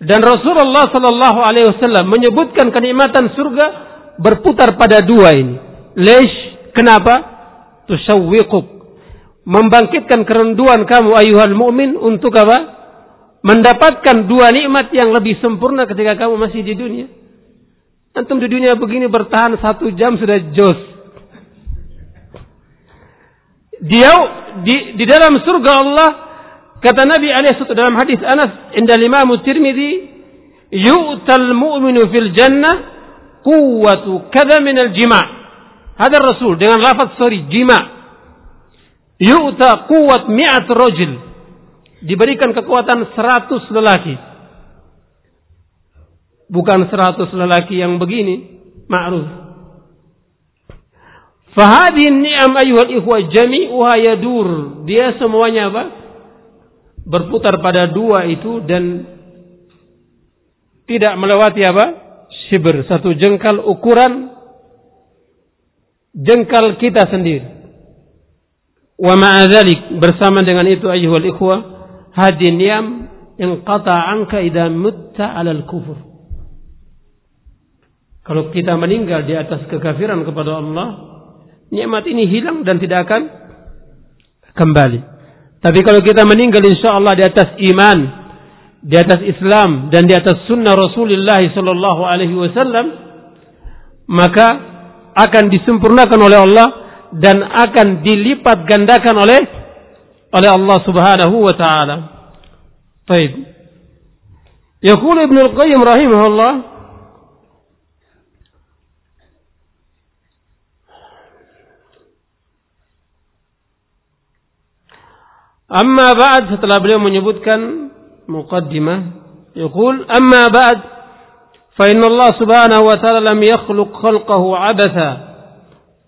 Dan Rasulullah sallallahu alaihi wasallam menyebutkan kenikmatan surga berputar pada dua ini. Lesh, kenapa? Tusawwiquk membangkitkan kerenduan kamu ayuhal mu'min untuk apa? Mendapatkan dua nikmat yang lebih sempurna ketika kamu masih di dunia. Antum di dunia begini bertahan satu jam sudah jos. Dia di, di dalam surga Allah kata Nabi alaihi dalam hadis Anas inda Imam Tirmizi yu'tal mu'minu fil jannah quwwatu kadha min al jima' Hadar Rasul dengan lafaz sorry jima' yu'ta kuat mi'at rojil. Diberikan kekuatan seratus lelaki. Bukan seratus lelaki yang begini. Ma'ruf. Fahadi ni'am ayuhal ikhwa jami'uha yadur. Dia semuanya apa? Berputar pada dua itu dan tidak melewati apa? Sibir. Satu jengkal ukuran jengkal kita sendiri. Wa ma'adzalik bersama dengan itu ayyuhal ikhwah hadin yam yang kata angka idza mutta 'alal kufur. Kalau kita meninggal di atas kekafiran kepada Allah, nikmat ini hilang dan tidak akan kembali. Tapi kalau kita meninggal insya Allah di atas iman, di atas Islam dan di atas sunnah Rasulullah sallallahu alaihi wasallam, maka akan disempurnakan oleh Allah dan akan dilipat gandakan oleh oleh Allah Subhanahu wa taala. Baik. Yaqul Ibnu Al-Qayyim rahimahullah Amma ba'd setelah beliau menyebutkan muqaddimah yaqul amma ba'd fa inna Allah Subhanahu wa ta'ala lam yakhluq khalqahu 'abatha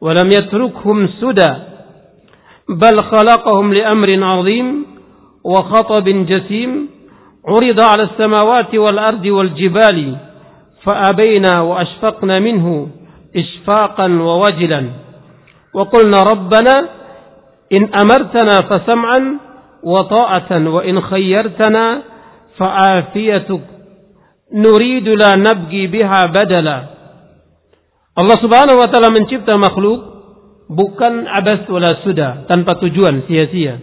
ولم يتركهم سدى بل خلقهم لأمر عظيم وخطب جسيم عرض على السماوات والأرض والجبال فأبينا وأشفقن منه إشفاقا ووجلا. وقلنا ربنا إن أمرتنا فسمعا وطاعة وإن خيرتنا فعافيتك. نريد لا نبغي بها بدلا. Allah Subhanahu wa taala mencipta makhluk bukan abas wala sudah, tanpa tujuan sia-sia.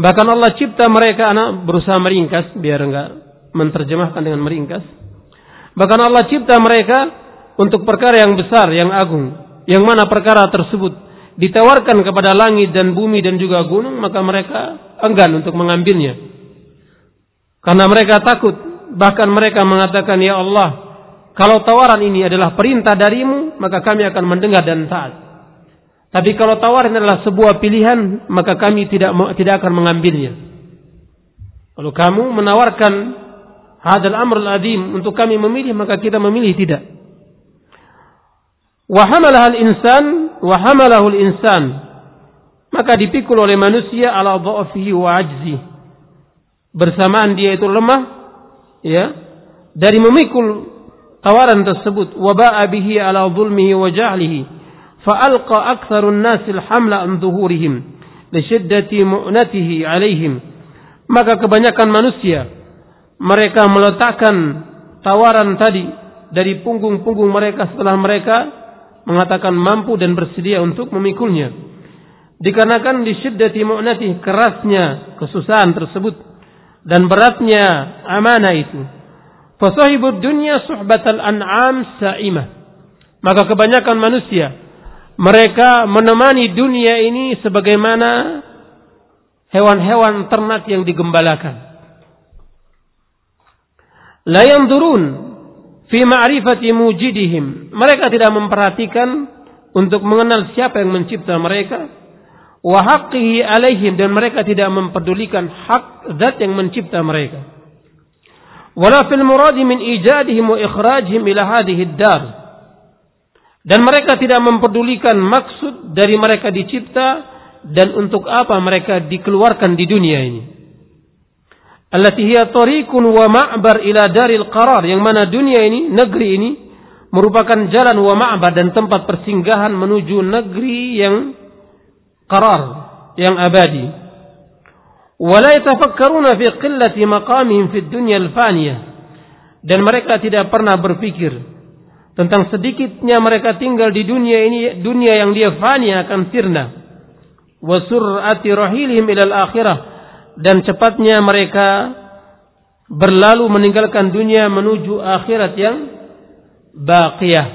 Bahkan Allah cipta mereka anak berusaha meringkas biar enggak menerjemahkan dengan meringkas. Bahkan Allah cipta mereka untuk perkara yang besar, yang agung, yang mana perkara tersebut ditawarkan kepada langit dan bumi dan juga gunung, maka mereka enggan untuk mengambilnya. Karena mereka takut, bahkan mereka mengatakan, "Ya Allah, kalau tawaran ini adalah perintah darimu, maka kami akan mendengar dan taat. Tapi kalau tawaran adalah sebuah pilihan, maka kami tidak tidak akan mengambilnya. Kalau kamu menawarkan hadal amrul adim untuk kami memilih, maka kita memilih tidak. Wahamalah insan, wahamalahu insan. Maka dipikul oleh manusia ala dha'fihi wa ajzi. Bersamaan dia itu lemah, ya, dari memikul tawaran tersebut waba'a bihi ala zulmihi wa jahlihi fa'alqa aktsarun nasil hamla an dhuhurihim li shiddati mu'natihi alaihim maka kebanyakan manusia mereka meletakkan tawaran tadi dari punggung-punggung mereka setelah mereka mengatakan mampu dan bersedia untuk memikulnya dikarenakan di syiddati mu'nati kerasnya kesusahan tersebut dan beratnya amanah itu. Fasahibud dunya suhbatal an'am sa'imah. Maka kebanyakan manusia mereka menemani dunia ini sebagaimana hewan-hewan ternak yang digembalakan. La yanzurun fi ma'rifati mujidihim. Mereka tidak memperhatikan untuk mengenal siapa yang mencipta mereka wa alaihim dan mereka tidak mempedulikan hak zat yang mencipta mereka. Wala fil muradi min ijadihim wa ikhrajihim ila hadhihi dar. Dan mereka tidak mempedulikan maksud dari mereka dicipta dan untuk apa mereka dikeluarkan di dunia ini. Allati hiya tariqun wa ma'bar ila daril qarar yang mana dunia ini, negeri ini merupakan jalan wa ma'bar dan tempat persinggahan menuju negeri yang qarar yang abadi. Wala yatafakkaruna fi qillati maqamihim fi dunya al-faniyah. Dan mereka tidak pernah berpikir tentang sedikitnya mereka tinggal di dunia ini dunia yang dia fani akan sirna. Wa sur'ati rahilihim ila al-akhirah dan cepatnya mereka berlalu meninggalkan dunia menuju akhirat yang baqiyah.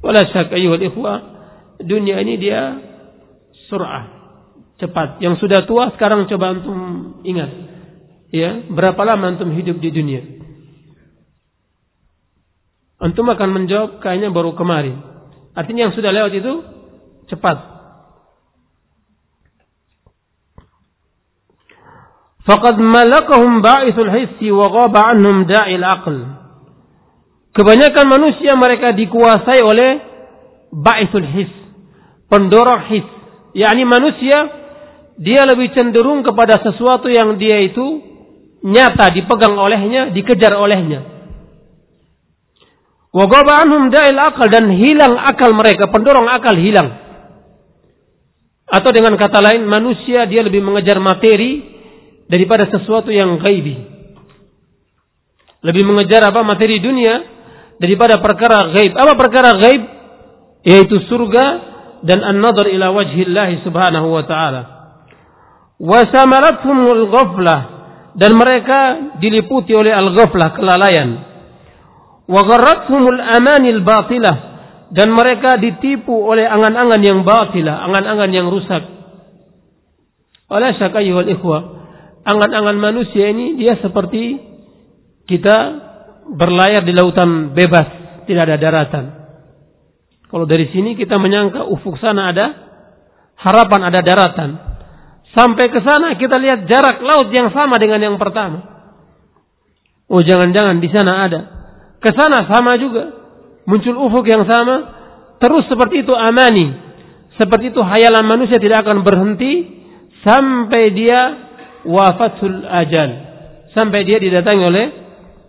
Wala syak ayyuhal ikhwah, dunia ini dia surah cepat. Yang sudah tua sekarang coba antum ingat. Ya berapa lama antum hidup di dunia? Antum akan menjawab kayaknya baru kemarin. Artinya yang sudah lewat itu cepat. Faqad malakahum ba'ithul hissi wa ghaba anhum da'il aql. Kebanyakan manusia mereka dikuasai oleh ba'ithul his, pendorong his yakni manusia dia lebih cenderung kepada sesuatu yang dia itu nyata dipegang olehnya, dikejar olehnya. Wa anhum da'il akal dan hilang akal mereka, pendorong akal hilang. Atau dengan kata lain, manusia dia lebih mengejar materi daripada sesuatu yang gaibi. Lebih mengejar apa? Materi dunia daripada perkara gaib. Apa perkara gaib? Yaitu surga dan an-nadhar ila wajhillah subhanahu wa ta'ala. Wa samarathumul ghaflah dan mereka diliputi oleh al-ghaflah kelalaian. Wa gharrathumul amanil batilah dan mereka ditipu oleh angan-angan yang batilah, angan-angan yang rusak. Oleh syaka ikhwah, angan-angan manusia ini dia seperti kita berlayar di lautan bebas, tidak ada daratan. Kalau dari sini kita menyangka ufuk sana ada harapan ada daratan. Sampai ke sana kita lihat jarak laut yang sama dengan yang pertama. Oh jangan-jangan di sana ada. Ke sana sama juga. Muncul ufuk yang sama. Terus seperti itu amani. Seperti itu hayalan manusia tidak akan berhenti. Sampai dia wafatul ajal. Sampai dia didatangi oleh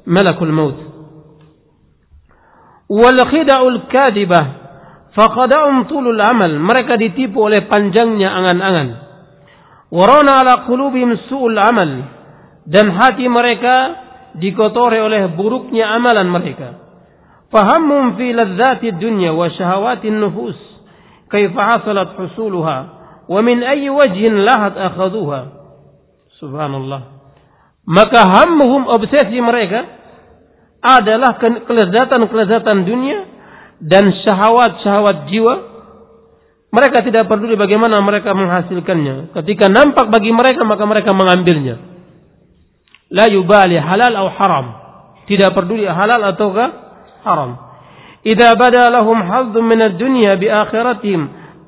malakul maut. Wal khida'ul kadibah Faqada'um tulul amal. Mereka ditipu oleh panjangnya angan-angan. Warana ala qulubihim su'ul amal. Dan hati mereka dikotori oleh buruknya amalan mereka. Fahammum fi ladzati dunya wa syahawati nufus. Kaifa hasalat husuluha. Wa min ayyi wajhin lahat akhaduha. Subhanallah. Maka hammuhum obsesi mereka adalah kelezatan-kelezatan dunia dan syahwat-syahwat jiwa, mereka tidak peduli bagaimana mereka menghasilkannya. Ketika nampak bagi mereka, maka mereka mengambilnya. La yubali halal atau haram. Tidak peduli halal ataukah haram. Idza bada lahum hazzun min ad-dunya bi akhiratihim,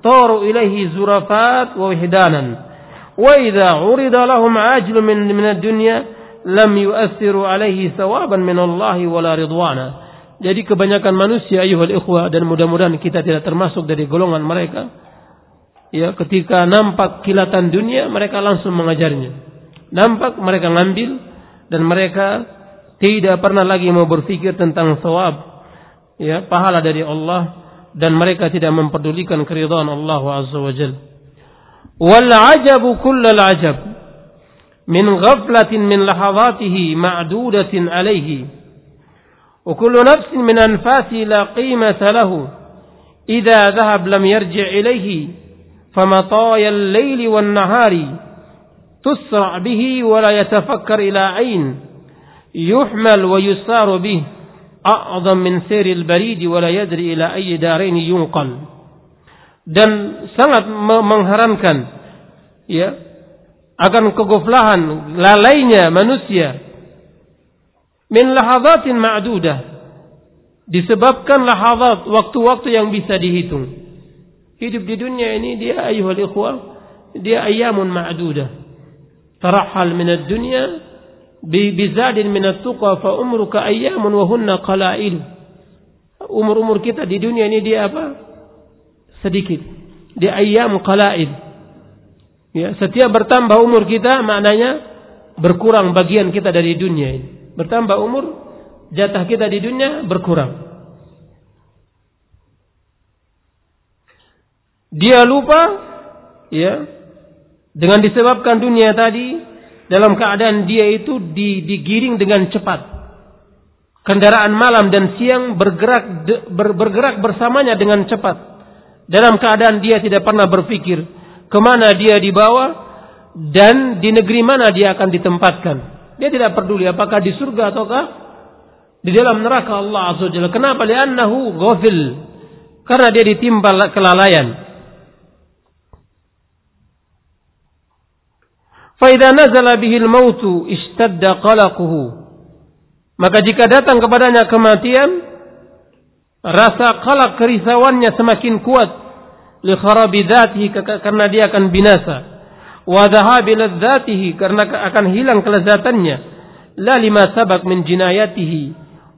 taru ilaihi zurafat wa wihdanan. Wa idza urida lahum ajlun min min ad-dunya, lam yu'athiru alaihi thawaban min Allah wala ridwana. Jadi kebanyakan manusia ayuhal ikhwah dan mudah-mudahan kita tidak termasuk dari golongan mereka. Ya, ketika nampak kilatan dunia mereka langsung mengajarnya. Nampak mereka ngambil dan mereka tidak pernah lagi mau berpikir tentang sawab. Ya, pahala dari Allah dan mereka tidak memperdulikan keridhaan Allah Azza wa Jalla. Wal ajabu kullal ajab min ghaflatin min lahadatihi ma'dudatin alaihi وكل نفس من أنفاسه لا قيمة له. إذا ذهب لم يرجع إليه فمطايا الليل والنهار تسرع به ولا يتفكر إلى عين. يحمل ويسار به أعظم من سير البريد ولا يدري إلى أي دارين ينقل. Dan sangat mengharamkan ya akan kegoflahan lalainya manusia. Min lahadatin ma'dudah. Disebabkan lahadat waktu-waktu yang bisa dihitung. Hidup di dunia ini dia ayuhal ikhwah dia ayamun ma'dudah. Tarahal min ad-dunya bizadin min at-tuqa fa umruka ayyamun wa hunna qala'il. Umur-umur kita di dunia ini dia apa? Sedikit. Dia ayyam qala'il. Ya setiap bertambah umur kita maknanya berkurang bagian kita dari dunia ini bertambah umur jatah kita di dunia berkurang dia lupa ya dengan disebabkan dunia tadi dalam keadaan dia itu digiring dengan cepat. Kendaraan malam dan siang bergerak ber, bergerak bersamanya dengan cepat. Dalam keadaan dia tidak pernah berpikir ke mana dia dibawa dan di negeri mana dia akan ditempatkan. Dia tidak peduli apakah di surga ataukah di dalam neraka Allah Azza Jalla. Kenapa? Li'annahu ghafil. Karena dia ditimpa kelalaian. Faidah nazala bihil mautu istadda qalaquhu. Maka jika datang kepadanya kematian, rasa kalak kerisauannya semakin kuat. Li kharabi karena dia akan binasa. Wa dhahabi ladzatihi karena akan hilang kelezatannya. La lima sabak min jinayatihi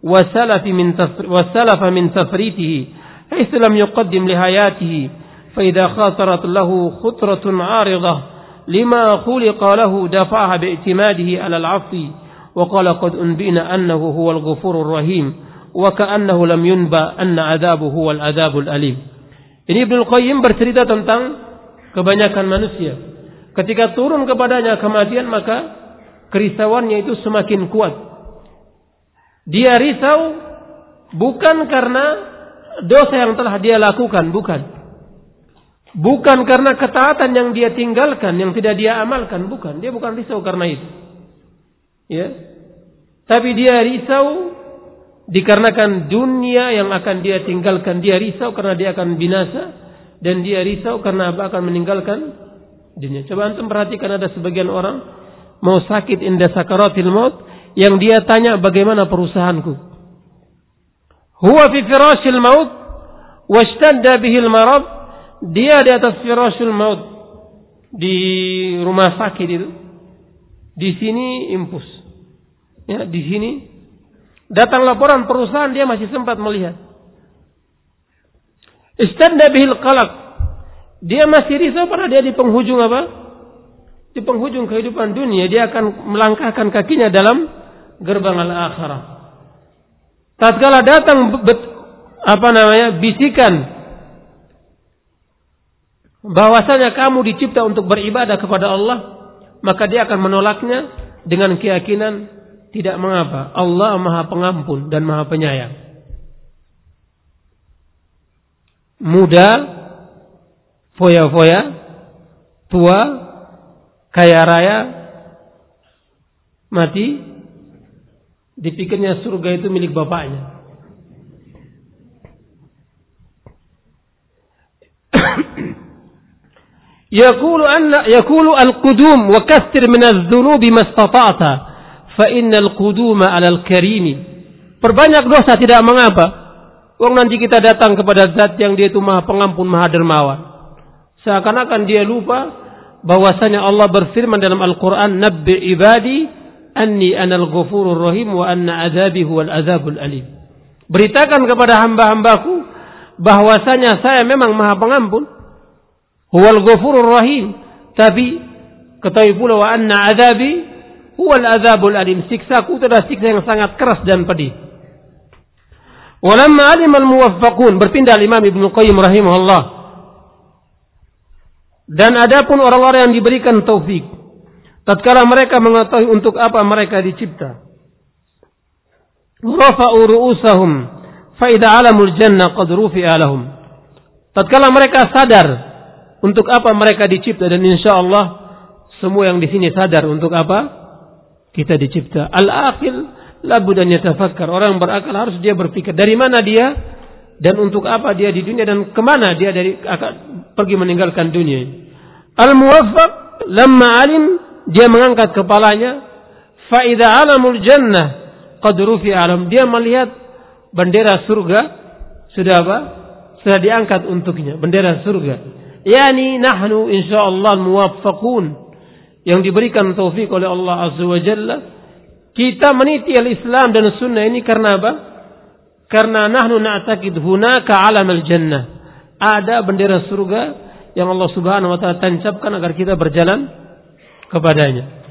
wa salafi min wa salafa min tafritihi. حيث لم يقدم لحياته فإذا خاطرت له خطرة عارضة لما خلق له دفعها باعتماده على العفو وقال قد أنبئنا أنه هو الغفور الرحيم وكأنه لم ينبأ أن عذابه هو العذاب الأليم Ini Ibnu Qayyim bercerita tentang kebanyakan manusia. Ketika turun kepadanya kematian maka kerisauannya itu semakin kuat. Dia risau bukan karena dosa yang telah dia lakukan, bukan. Bukan karena ketaatan yang dia tinggalkan, yang tidak dia amalkan, bukan. Dia bukan risau karena itu. Ya. Tapi dia risau dikarenakan dunia yang akan dia tinggalkan. Dia risau karena dia akan binasa dan dia risau karena apa akan meninggalkan dunia. Coba antum perhatikan ada sebagian orang mau sakit indah sakaratil maut yang dia tanya bagaimana perusahaanku. Huwa fi firashil maut washtadda bihil marad dia di atas firashul maut di rumah sakit itu. Di sini impus. Ya, di sini datang laporan perusahaan dia masih sempat melihat. Istadda bihil qalaq. Dia masih risau pada dia di penghujung apa? Di penghujung kehidupan dunia dia akan melangkahkan kakinya dalam gerbang al-akhirah. Tatkala datang bet, apa namanya? bisikan bahwasanya kamu dicipta untuk beribadah kepada Allah, maka dia akan menolaknya dengan keyakinan tidak mengapa. Allah Maha Pengampun dan Maha Penyayang. Muda, foya-foya, tua, kaya raya, mati, dipikirnya surga itu milik bapaknya. يقول أن يقول القدوم وكثر من الذنوب ما استطعت فإن القدوم على الكريم perbanyak dosa tidak mengapa Wong nanti kita datang kepada zat yang dia itu maha pengampun, maha dermawan. Seakan-akan dia lupa bahwasanya Allah berfirman dalam Al-Quran, Nabbi ibadi anni anal ghafurur rahim wa anna azabi huwal azabul alim. Beritakan kepada hamba-hambaku bahwasanya saya memang maha pengampun, huwal ghafurur rahim. Tapi ketahui pula wa anna azabi huwal azabul alim. Siksaku adalah siksa yang sangat keras dan pedih. Walamma alim al muwaffaqun. Berpindah Imam Ibnu Qayyim rahimahullah dan adapun orang-orang yang diberikan taufik tatkala mereka mengetahui untuk apa mereka dicipta rafa'u ru'usahum fa alamul jannah qad rufi'a lahum tatkala mereka sadar untuk apa mereka dicipta dan insya Allah semua yang di sini sadar untuk apa kita dicipta. Al-akil labu dan yatafakkar. Orang berakal harus dia berpikir dari mana dia dan untuk apa dia di dunia dan ke mana dia dari pergi meninggalkan dunia. Al-muwaffaq lamma alim dia mengangkat kepalanya faida alamul jannah qad rufi alam dia melihat bendera surga sudah apa? Sudah diangkat untuknya bendera surga yani nahnu insyaallah muwaffaqun yang diberikan taufik oleh Allah Azza wa Jalla kita meniti al-Islam dan sunnah ini karena apa? Karena nahnu na'takid hunaka alam al-jannah Ada bendera surga yang Allah Subhanahu wa taala tancapkan agar kita berjalan kepadanya.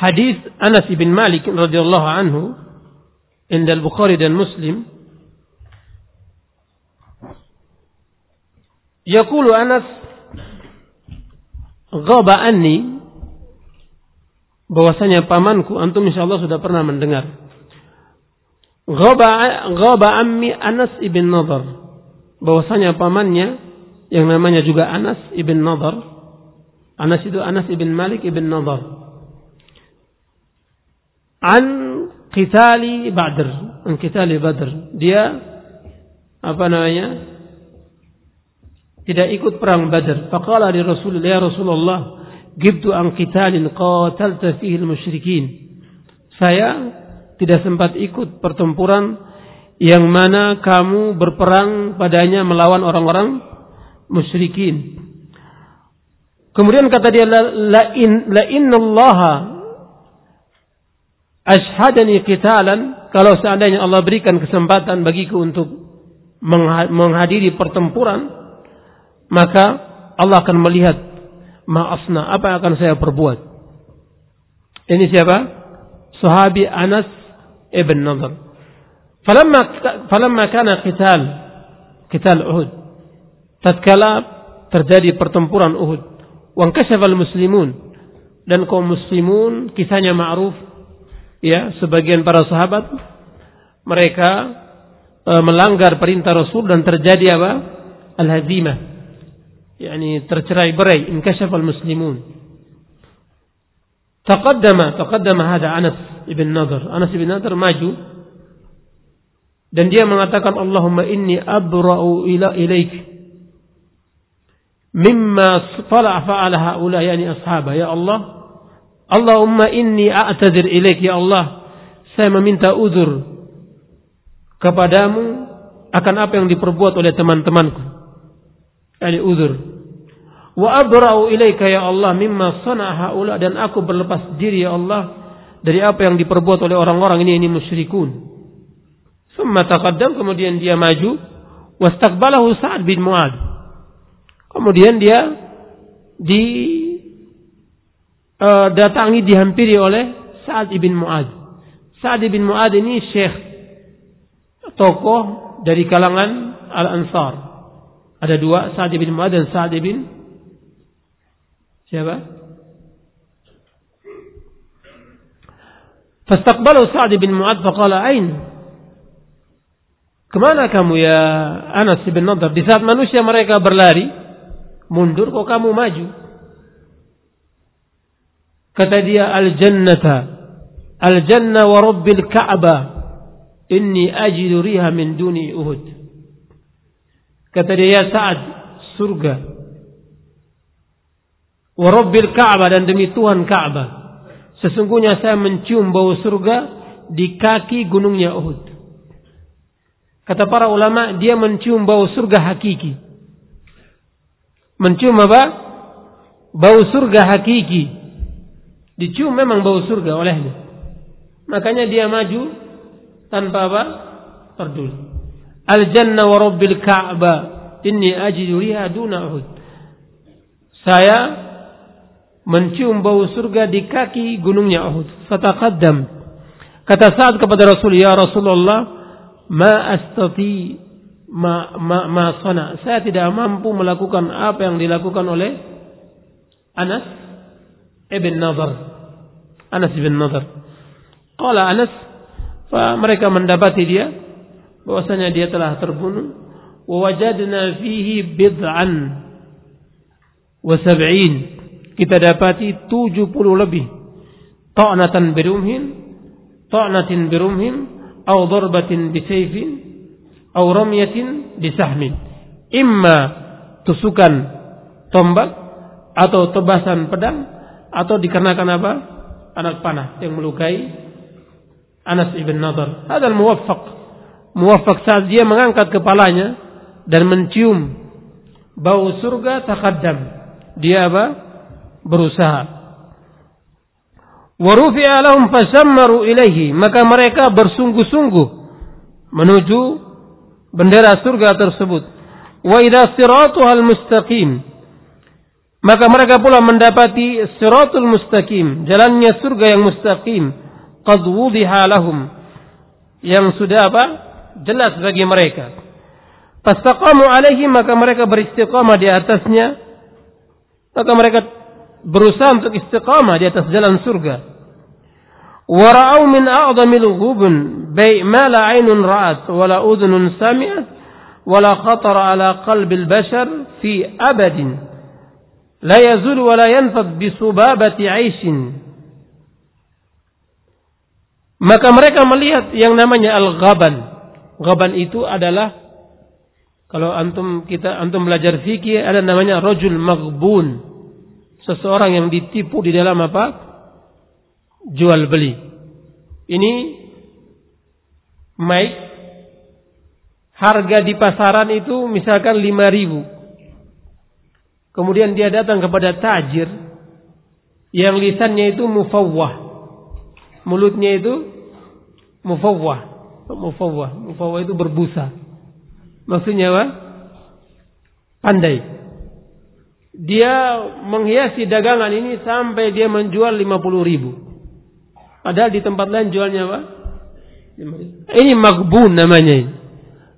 Hadis Anas bin Malik radhiyallahu anhu عند البخاري dan Muslim يقول أنس غاب عني bahwasanya pamanku antum insyaallah sudah pernah mendengar ghaba ammi Anas ibn Nadar bahwasanya pamannya yang namanya juga Anas ibn Nadar Anas itu Anas ibn Malik ibn Nadar an Qitali Badr, Qitali Badr. Dia apa namanya? Tidak ikut perang Badr. Faqala li Rasulullah, ya Rasulullah, gibtu an qitalin qatalta fihi al-musyrikin. Saya tidak sempat ikut pertempuran yang mana kamu berperang padanya melawan orang-orang musyrikin. Kemudian kata dia la in la innallaha ashadani qitalan kalau seandainya Allah berikan kesempatan bagiku untuk menghadiri pertempuran maka Allah akan melihat ma'asna apa yang akan saya perbuat? Ini siapa? Sahabi Anas ibn Nadhr falamma falamma kana qital qital Uhud. Tatkala terjadi pertempuran Uhud wa muslimun. Dan kaum muslimun kisahnya ma'ruf ya sebagian para sahabat mereka e, melanggar perintah Rasul dan terjadi apa? Al-hazimah. Yakni tercerai berai inkashaf al-muslimun. Taqaddama taqaddama hada Anas ibn Nadhr. Anas ibn Nadhr maju dan dia mengatakan Allahumma inni abra'u ila ilaik mimma fala fa'ala haula yani ashaba ya Allah Allahumma inni a'tazir ilaik ya Allah. Saya meminta uzur kepadamu akan apa yang diperbuat oleh teman-temanku. Yani uzur. Wa abra'u ilaika ya Allah mimma sana'a haula dan aku berlepas diri ya Allah dari apa yang diperbuat oleh orang-orang ini ini musyrikun. Summa taqaddam kemudian dia maju wastaqbalahu Sa'ad bin Mu'ad. Kemudian dia di uh, datangi dihampiri oleh Sa'ad ibn Mu'ad. Sa'ad ibn Mu'ad ini syekh tokoh dari kalangan Al-Ansar. Ada dua, Sa'ad ibn Mu'ad dan Sa'ad ibn siapa? Fastaqbalu Sa'ad ibn Mu'ad faqala ain? Kemana kamu ya Anas ibn Nadar? Di saat manusia mereka berlari, mundur kok kamu maju? Kata dia al-jannata. Al-jannah wa rabbil ka'bah. Inni ajidu riha min duni Uhud. Kata dia ya Sa'ad, surga. Wa ka'bah dan demi Tuhan Ka'bah. Sesungguhnya saya mencium bau surga di kaki gunungnya Uhud. Kata para ulama, dia mencium bau surga hakiki. Mencium apa? Bau surga hakiki. Dicium memang bau surga olehnya. Makanya dia maju tanpa apa? Peduli. Al-Janna wa Rabbil Ka'ba. Inni ajidu riha duna Uhud. Saya mencium bau surga di kaki gunungnya Uhud. Fataqaddam. Kata saat kepada Rasul, Ya Rasulullah, ma astati ma, ma, ma sana. Saya tidak mampu melakukan apa yang dilakukan oleh Anas ibn Nazar. Anas ibn Nazar. Qala Anas, mereka mendapati dia, bahwasanya dia telah terbunuh. Wajadna fihi bid'an wa sab'in. Kita dapati 70 lebih. Ta'natan birumhin ta'natin birumhin atau darbatin bisayfin atau ramyatin bisahmin. Imma tusukan tombak atau tebasan pedang atau dikarenakan apa? Anak panah yang melukai Anas ibn Nadar. Ada muwaffaq. Muwaffaq saat dia mengangkat kepalanya dan mencium bau surga takaddam. Dia apa? Berusaha. Warufi'a lahum fasammaru ilaihi. Maka mereka bersungguh-sungguh menuju bendera surga tersebut. Wa idha siratuhal mustaqim. Maka mereka pula mendapati siratul mustaqim. Jalannya surga yang mustaqim qad yang sudah apa? Jelas bagi mereka. Fastaqamu alaihi maka mereka beristiqamah di atasnya. Maka mereka berusaha untuk istiqamah di atas jalan surga. Wara'au min a'zamil ghubun bai ma la 'ainun ra'at wa la udhunun sami'at wa la khatara ala qalbil bashar fi abadin la yazul wa la yanfad bi subabati 'aishin maka mereka melihat yang namanya al-ghaban. Ghaban itu adalah kalau antum kita antum belajar fikih ada namanya rajul maghbun. Seseorang yang ditipu di dalam apa? Jual beli. Ini mic harga di pasaran itu misalkan 5000. Kemudian dia datang kepada tajir yang lisannya itu mufawwah. Mulutnya itu mufawwah. Mufawwah. Mufawwah itu berbusa. Maksudnya apa? Pandai. Dia menghiasi dagangan ini sampai dia menjual 50 ribu. Padahal di tempat lain jualnya apa? Ini magbun namanya ini.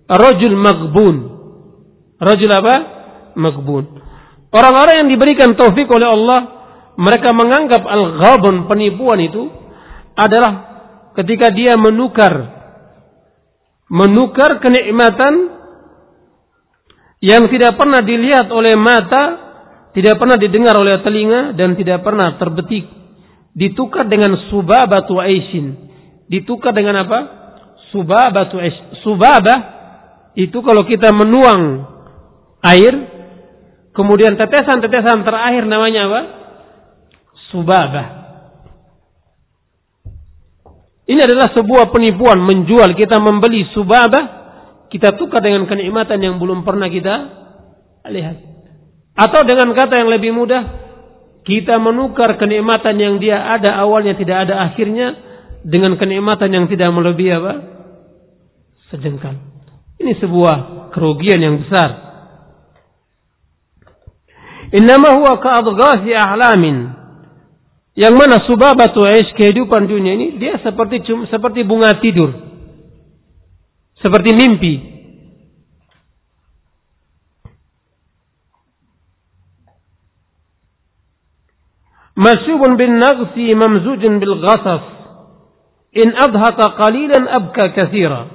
Rajul magbun. Rajul apa? Magbun. Orang-orang yang diberikan taufik oleh Allah, mereka menganggap al-ghabun penipuan itu adalah ketika dia menukar menukar kenikmatan yang tidak pernah dilihat oleh mata, tidak pernah didengar oleh telinga dan tidak pernah terbetik ditukar dengan subabatu aisin. Ditukar dengan apa? Subabatu ais. Subabah itu kalau kita menuang air kemudian tetesan-tetesan terakhir namanya apa? Subabah. Ini adalah sebuah penipuan menjual kita membeli subabah kita tukar dengan kenikmatan yang belum pernah kita lihat. Atau dengan kata yang lebih mudah kita menukar kenikmatan yang dia ada awalnya tidak ada akhirnya dengan kenikmatan yang tidak melebihi apa? Sejengkal. Ini sebuah kerugian yang besar. Innama huwa ka'adghasi ahlamin yang mana subabatu aish kehidupan dunia ini dia seperti seperti bunga tidur. Seperti mimpi. Masyubun bin nagsi mamzujun bil ghasas. In adhaka qalilan abka kathira.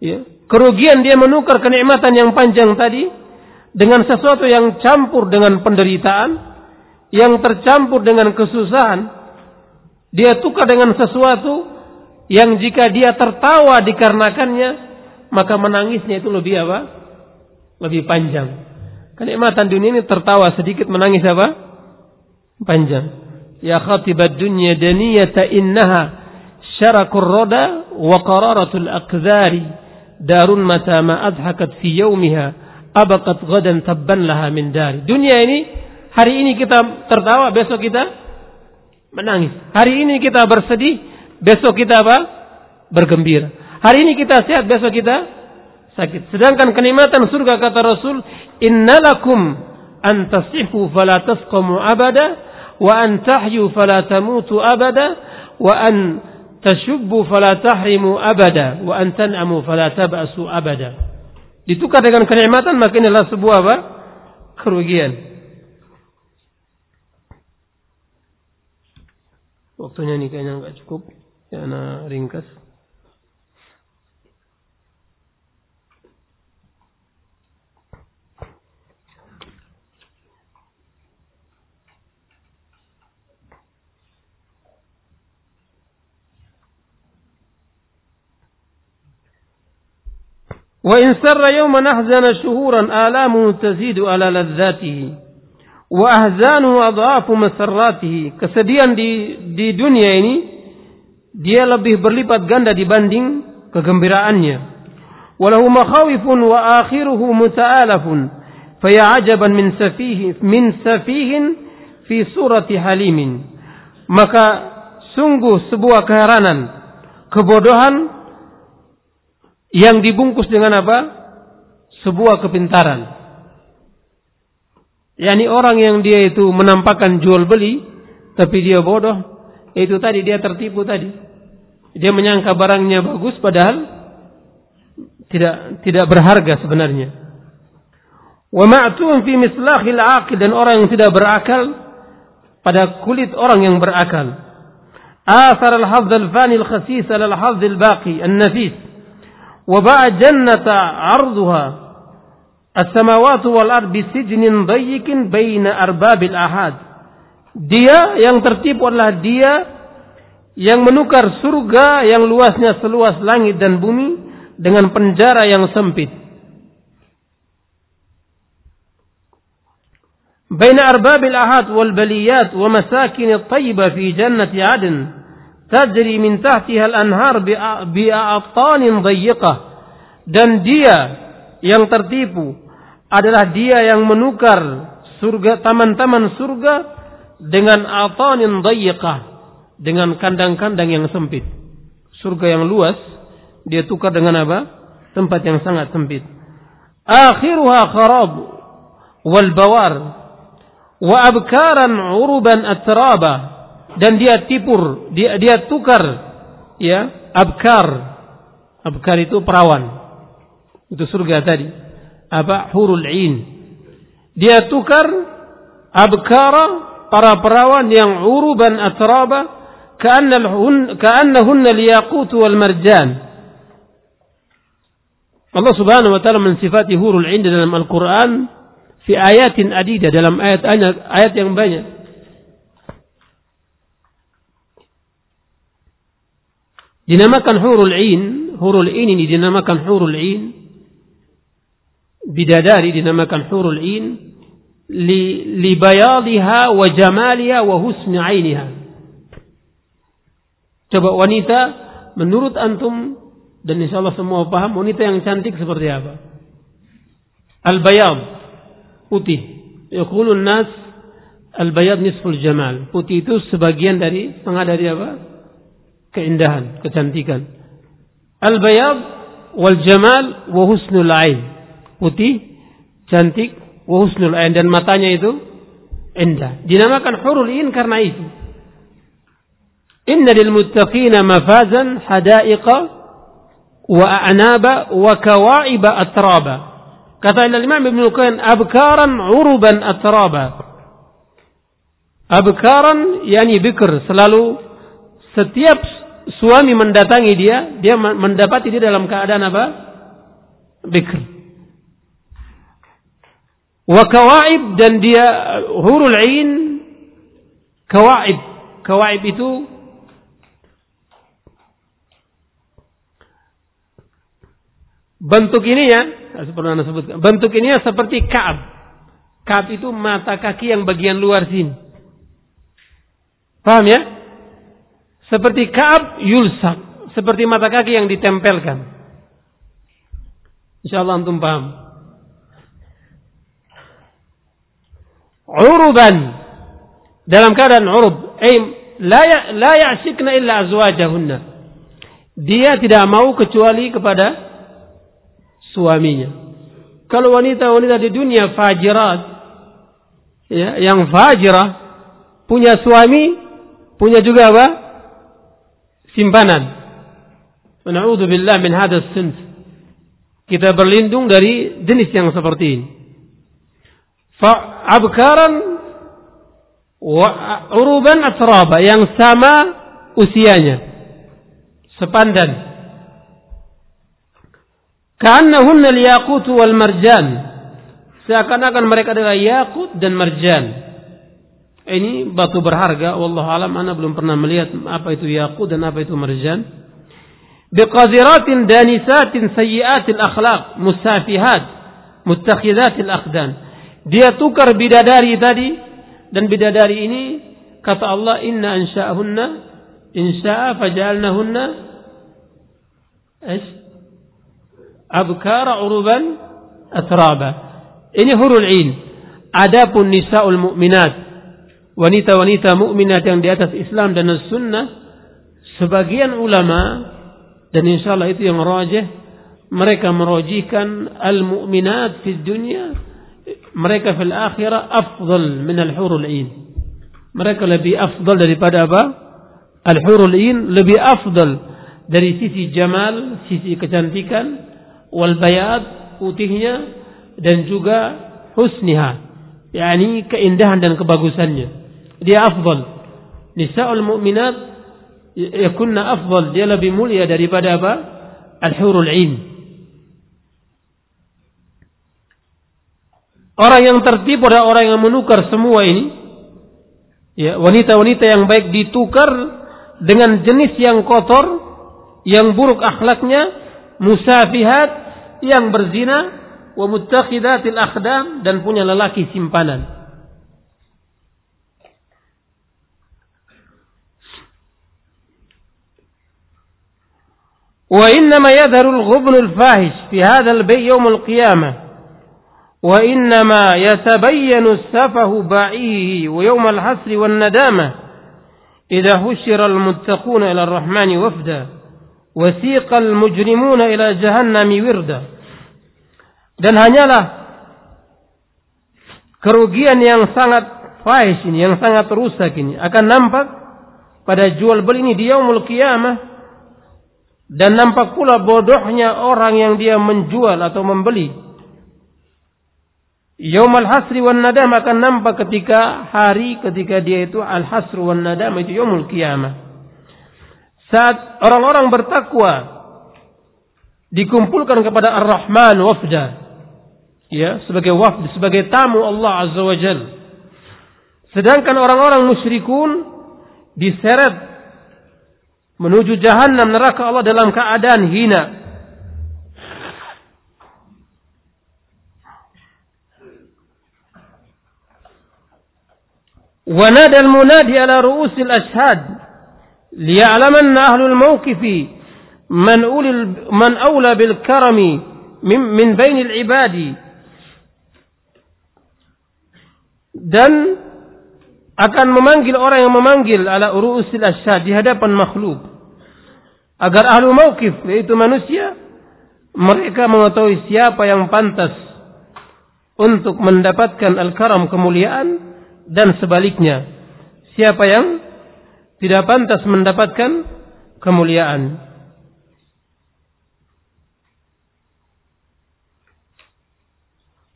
Ya. Kerugian dia menukar kenikmatan yang panjang tadi dengan sesuatu yang campur dengan penderitaan yang tercampur dengan kesusahan, dia tukar dengan sesuatu yang jika dia tertawa dikarenakannya, maka menangisnya itu lebih apa? Lebih panjang. Kenikmatan dunia ini tertawa sedikit menangis apa? Panjang. Ya khatibad dunya daniyata innaha syarakur roda wa qararatul aqdari darun mata ma adhakat fi yawmiha abaqat gadan tabban laha min dari. Dunia ini Hari ini kita tertawa, besok kita menangis. Hari ini kita bersedih, besok kita apa? Bergembira. Hari ini kita sehat, besok kita sakit. Sedangkan kenikmatan surga kata Rasul, "Innalakum an tasihu fala tasqamu abada wa an tahyu fala tamutu abada wa an tashubbu fala tahrimu abada wa an tan'amu fala tab'asu abada." Ditukar dengan kenikmatan maka inilah sebuah apa? kerugian. waktunya nikahnya nggak cukup karena ringkas وإن سر يوما أحزن شهورا آلامه تزيد على لذاته wa adhafu masarratihi. Kesedihan di di dunia ini dia lebih berlipat ganda dibanding kegembiraannya. Walahu makhawifun wa akhiruhu muta'alafun. Faya ajaban min safihin min safihin fi surati halimin. Maka sungguh sebuah keheranan, kebodohan yang dibungkus dengan apa? Sebuah kepintaran yakni orang yang dia itu menampakkan jual beli tapi dia bodoh itu tadi dia tertipu tadi. Dia menyangka barangnya bagus padahal tidak tidak berharga sebenarnya. Wa ma'tun fi mislahil aqil dan orang yang tidak berakal pada kulit orang yang berakal. Athar al hadd al fani al khasis al hadd al baqi an nafis wa ba'a jannata 'arduha. As-samawatu wal ard bisijnin dayyikin baina arbabil ahad. Dia yang tertipu adalah dia yang menukar surga yang luasnya seluas langit dan bumi dengan penjara yang sempit. Baina arbabil ahad wal baliyat wa masakin thayyibah fi jannati adn tajri min tahtiha al-anhar bi a'tanin dayyiqah dan dia yang tertipu adalah dia yang menukar surga taman-taman surga dengan atanin dhayyiqah dengan kandang-kandang yang sempit surga yang luas dia tukar dengan apa tempat yang sangat sempit akhiruha kharab wal bawar wa abkaran uruban atraba dan dia tipur, dia dia tukar ya, abkar. Abkar itu perawan. Itu surga tadi. Apa? Hurul ain. Dia tukar abkara para perawan yang uruban atraba ka'annahunna liyaqut wal marjan. Allah Subhanahu wa taala mensifati hurul ain dalam Al-Qur'an fi ayatin adida dalam ayat ayat yang banyak. dinamakan hurul ain, hurul ain ini dinamakan hurul ain. Bidadari dinamakan hurul ain li, li bayadiha wa jamaliha wa husni ainiha. Coba wanita menurut antum dan insya Allah semua paham wanita yang cantik seperti apa? Al-bayad putih. Yaqulun nas al-bayad nisful jamal. Putih itu sebagian dari setengah dari apa? keindahan, kecantikan. Al-bayad wal jamal wa husnul ain. Putih, cantik, wa husnul ain dan matanya itu indah. Dinamakan hurul in karena itu. Inna lil muttaqina mafazan hadaiqa wa a'naba wa kawaiba atraba. Kata Imam Ibn Qayyim abkaran uruban atraba. Abkaran yani bikr selalu setiap suami mendatangi dia, dia mendapati dia dalam keadaan apa? Bikr. Wa kawaib dan dia hurul ain kawaib. Kawaib itu bentuk ini ya, seperti anda sebutkan. Bentuk ini ya seperti kaab. Kaab itu mata kaki yang bagian luar sini. Paham ya? Seperti Kaab yulsak. Seperti mata kaki yang ditempelkan. InsyaAllah antum paham. Uruban. Dalam keadaan urub. Eh, la, ya, la ya'sikna illa azwajahunna. Dia tidak mau kecuali kepada suaminya. Kalau wanita-wanita di dunia fajirat, ya, yang fajirah, punya suami, punya juga apa? simpanan. Na'udzubillah min hadas. Kita berlindung dari jenis yang seperti ini. Fa'abkaran wa uruban asraba yang sama usianya. Sepandan. Ka'annahunna al-yaqut wal marjan. Seakan-akan mereka adalah yakut dan marjan ini batu berharga wallahu alam ana belum pernah melihat apa itu yakut dan apa itu marjan biqaziratin danisatin sayyiatil akhlaq musafihat muttakhidatil akhdan dia tukar bidadari tadi dan bidadari ini kata Allah inna ansha'ahunna insha'a fajalnahunna abkara uruban atraba. Ini hurul in. Adapun nisaul mu'minat wanita-wanita mukminat yang di atas Islam dan sunnah sebagian ulama dan insyaallah itu yang rajih mereka merojikan al-mu'minat di dunia mereka fil akhirah afdal min al-hurul ain mereka lebih afdal daripada apa al-hurul ain lebih afdal dari sisi jamal sisi kecantikan wal bayad putihnya dan juga husniha yakni keindahan dan kebagusannya dia afdal nisaul mu'minat yakunna afdal dia lebih mulia daripada apa al-hurul ain Orang yang tertipu adalah orang yang menukar semua ini. Ya, wanita-wanita yang baik ditukar dengan jenis yang kotor, yang buruk akhlaknya, musafihat, yang berzina, wa muttakhidatil akhdam dan punya lelaki simpanan. وإنما يظهر الغبن الفاحش في هذا البيت يوم القيامة وإنما يتبين السفه بعيه ويوم الحسر والندامة إذا حشر المتقون إلى الرحمن وفدا وسيق المجرمون إلى جهنم وردا dan hanyalah kerugian yang sangat faiz ini, yang sangat rusak ini akan nampak pada jual beli ini di yaumul qiyamah dan nampak pula bodohnya orang yang dia menjual atau membeli Yaum al-hasri wan nadam akan nampak ketika hari ketika dia itu al-hasru wan nadam itu yaumul qiyamah. Saat orang-orang bertakwa dikumpulkan kepada Ar-Rahman wafda. Ya, sebagai wafd, sebagai tamu Allah Azza wa Jal. Sedangkan orang-orang musyrikun diseret menuju jahanam neraka Allah dalam keadaan hina ونادى المنادي على رؤوس الأشهاد ليعلمن أهل الموقف من, أولي من أولى بالكرم من, من بين العباد dan akan memanggil orang yang memanggil ala urusil asyad di hadapan makhluk agar ahlu mauqif yaitu manusia mereka mengetahui siapa yang pantas untuk mendapatkan al-karam kemuliaan dan sebaliknya. Siapa yang tidak pantas mendapatkan kemuliaan.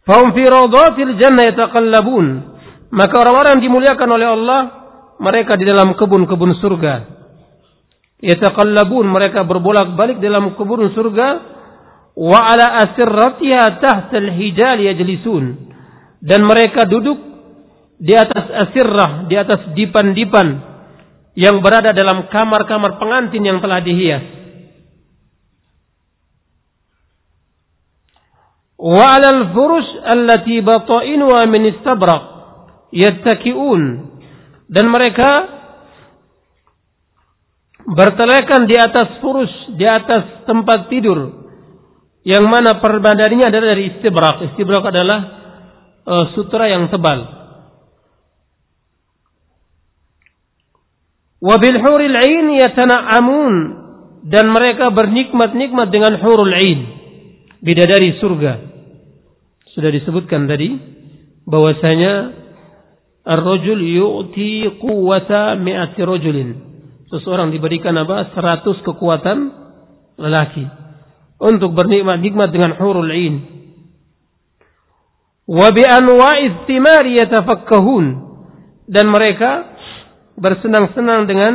Fahum fi rawdatil jannah yataqallabun. Maka orang-orang dimuliakan oleh Allah, mereka di dalam kebun-kebun surga. Yataqallabun, mereka berbolak-balik dalam kebun surga. Wa ala asirratiha tahta al-hijal yajlisun. Dan mereka duduk di atas asirrah, di atas dipan-dipan yang berada dalam kamar-kamar pengantin yang telah dihias. Wa 'alal furush allati batainuha min istabraq yattaki'un dan mereka bertelekan di atas furus, di atas tempat tidur yang mana perbandingannya adalah dari istibrak. Istibrak adalah uh, sutra yang tebal. Wabil huril ain yatana'amun dan mereka bernikmat-nikmat dengan hurul ain bidadari surga. Sudah disebutkan tadi bahwasanya ar-rajul yu'ti quwwata mi'ati rajulin. Seseorang diberikan apa? 100 kekuatan lelaki untuk bernikmat-nikmat dengan hurul ain. Wa bi anwa'i thimari yatafakkahun dan mereka bersenang-senang dengan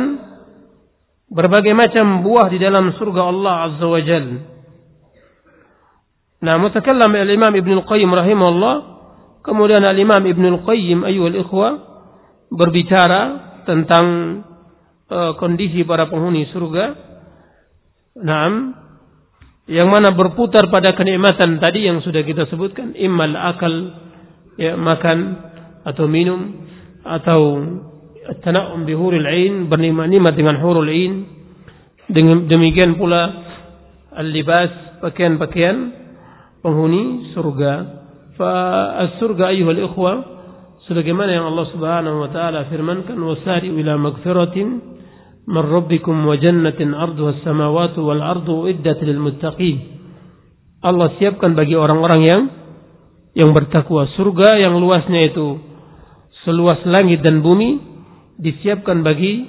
berbagai macam buah di dalam surga Allah Azza wa Jal. Nah, mutakallam al-Imam Ibn Al-Qayyim rahimahullah, kemudian al-Imam Ibn Al-Qayyim ayyuhal ikhwah berbicara tentang uh, kondisi para penghuni surga. Naam, yang mana berputar pada kenikmatan tadi yang sudah kita sebutkan, immal akal, ya makan atau minum atau tanaum bihuril ain bernikmat dengan hurul ain. Demikian pula al-libas pakaian-pakaian penghuni surga. Fa as-surga ayyuhal ikhwa sebagaimana yang Allah Subhanahu wa taala firmankan wasari'u ila magfiratin min rabbikum wa jannatin arduha as-samawati wal ardu iddat lil muttaqin. Allah siapkan bagi orang-orang yang yang bertakwa. Surga yang luasnya itu seluas langit dan bumi disiapkan bagi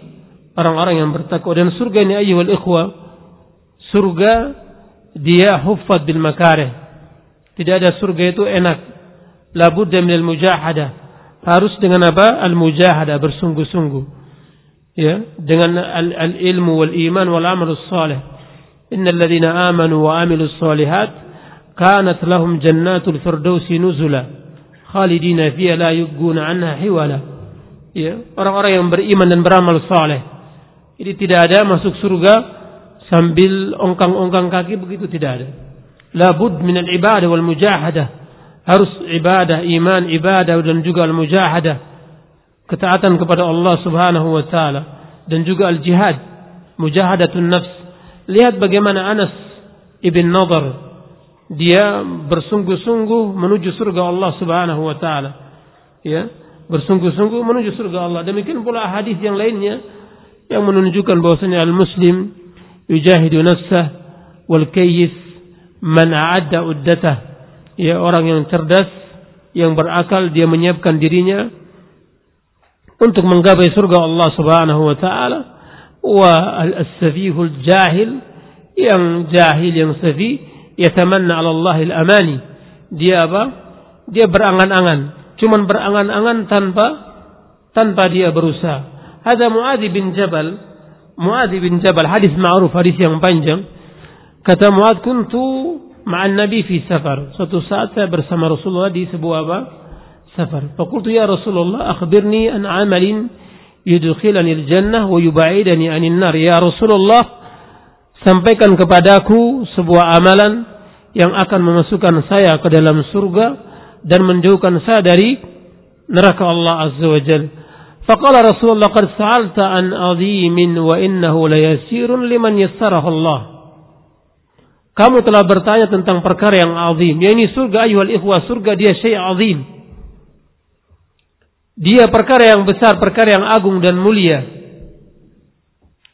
orang-orang yang bertakwa. Dan surga ini ayyuhal ikhwa surga dia huffat bil makarih. Tidak ada surga itu enak. Labudda minal mujahadah. Harus dengan apa? Al mujahadah bersungguh-sungguh. Ya dengan al-ilmu wal iman wal amal salih. Innal ladzina amanu wa amilus solihat kanat lahum jannatul firdausi nuzula. Khalidina fiha la yubghuna anha hiwala ya orang-orang yang beriman dan beramal saleh. Jadi tidak ada masuk surga sambil ongkang-ongkang kaki begitu tidak ada. Labud min al-ibadah wal mujahadah. Harus ibadah iman ibadah dan juga al mujahadah. Ketaatan kepada Allah Subhanahu wa taala. Dan juga al-jihad, mujahadatun nafs. Lihat bagaimana Anas ibn Nadar dia bersungguh-sungguh menuju surga Allah Subhanahu wa taala. Ya, bersungguh-sungguh menuju surga Allah. Demikian pula hadis yang lainnya yang menunjukkan bahwasanya al-muslim yujahidu nafsah wal kayyis man a'adda uddatah. Ya, orang yang cerdas, yang berakal dia menyiapkan dirinya untuk menggapai surga Allah Subhanahu wa taala wa al-safihul jahil yang jahil yang safi yatamanna 'ala Allah al-amani dia apa dia berangan-angan cuma berangan-angan tanpa tanpa dia berusaha. Ada Muadz bin Jabal, Muadz bin Jabal hadis ma'ruf hadis yang panjang. Kata Muadz kuntu ma'an Nabi fi safar. Suatu saat saya bersama Rasulullah di sebuah apa? Safar. Fakultu ya Rasulullah akhbirni an 'amalin yudkhilani al-jannah wa yubaidani an nar. Ya Rasulullah sampaikan kepadaku sebuah amalan yang akan memasukkan saya ke dalam surga dan menjauhkan saya dari neraka Allah Azza wa Jal. Faqala Rasulullah qad sa'alta an azimin wa innahu layasirun liman yassarahu Allah. Kamu telah bertanya tentang perkara yang azim. Ya ini surga ayuhal ikhwah, surga dia syai' azim. Dia perkara yang besar, perkara yang agung dan mulia.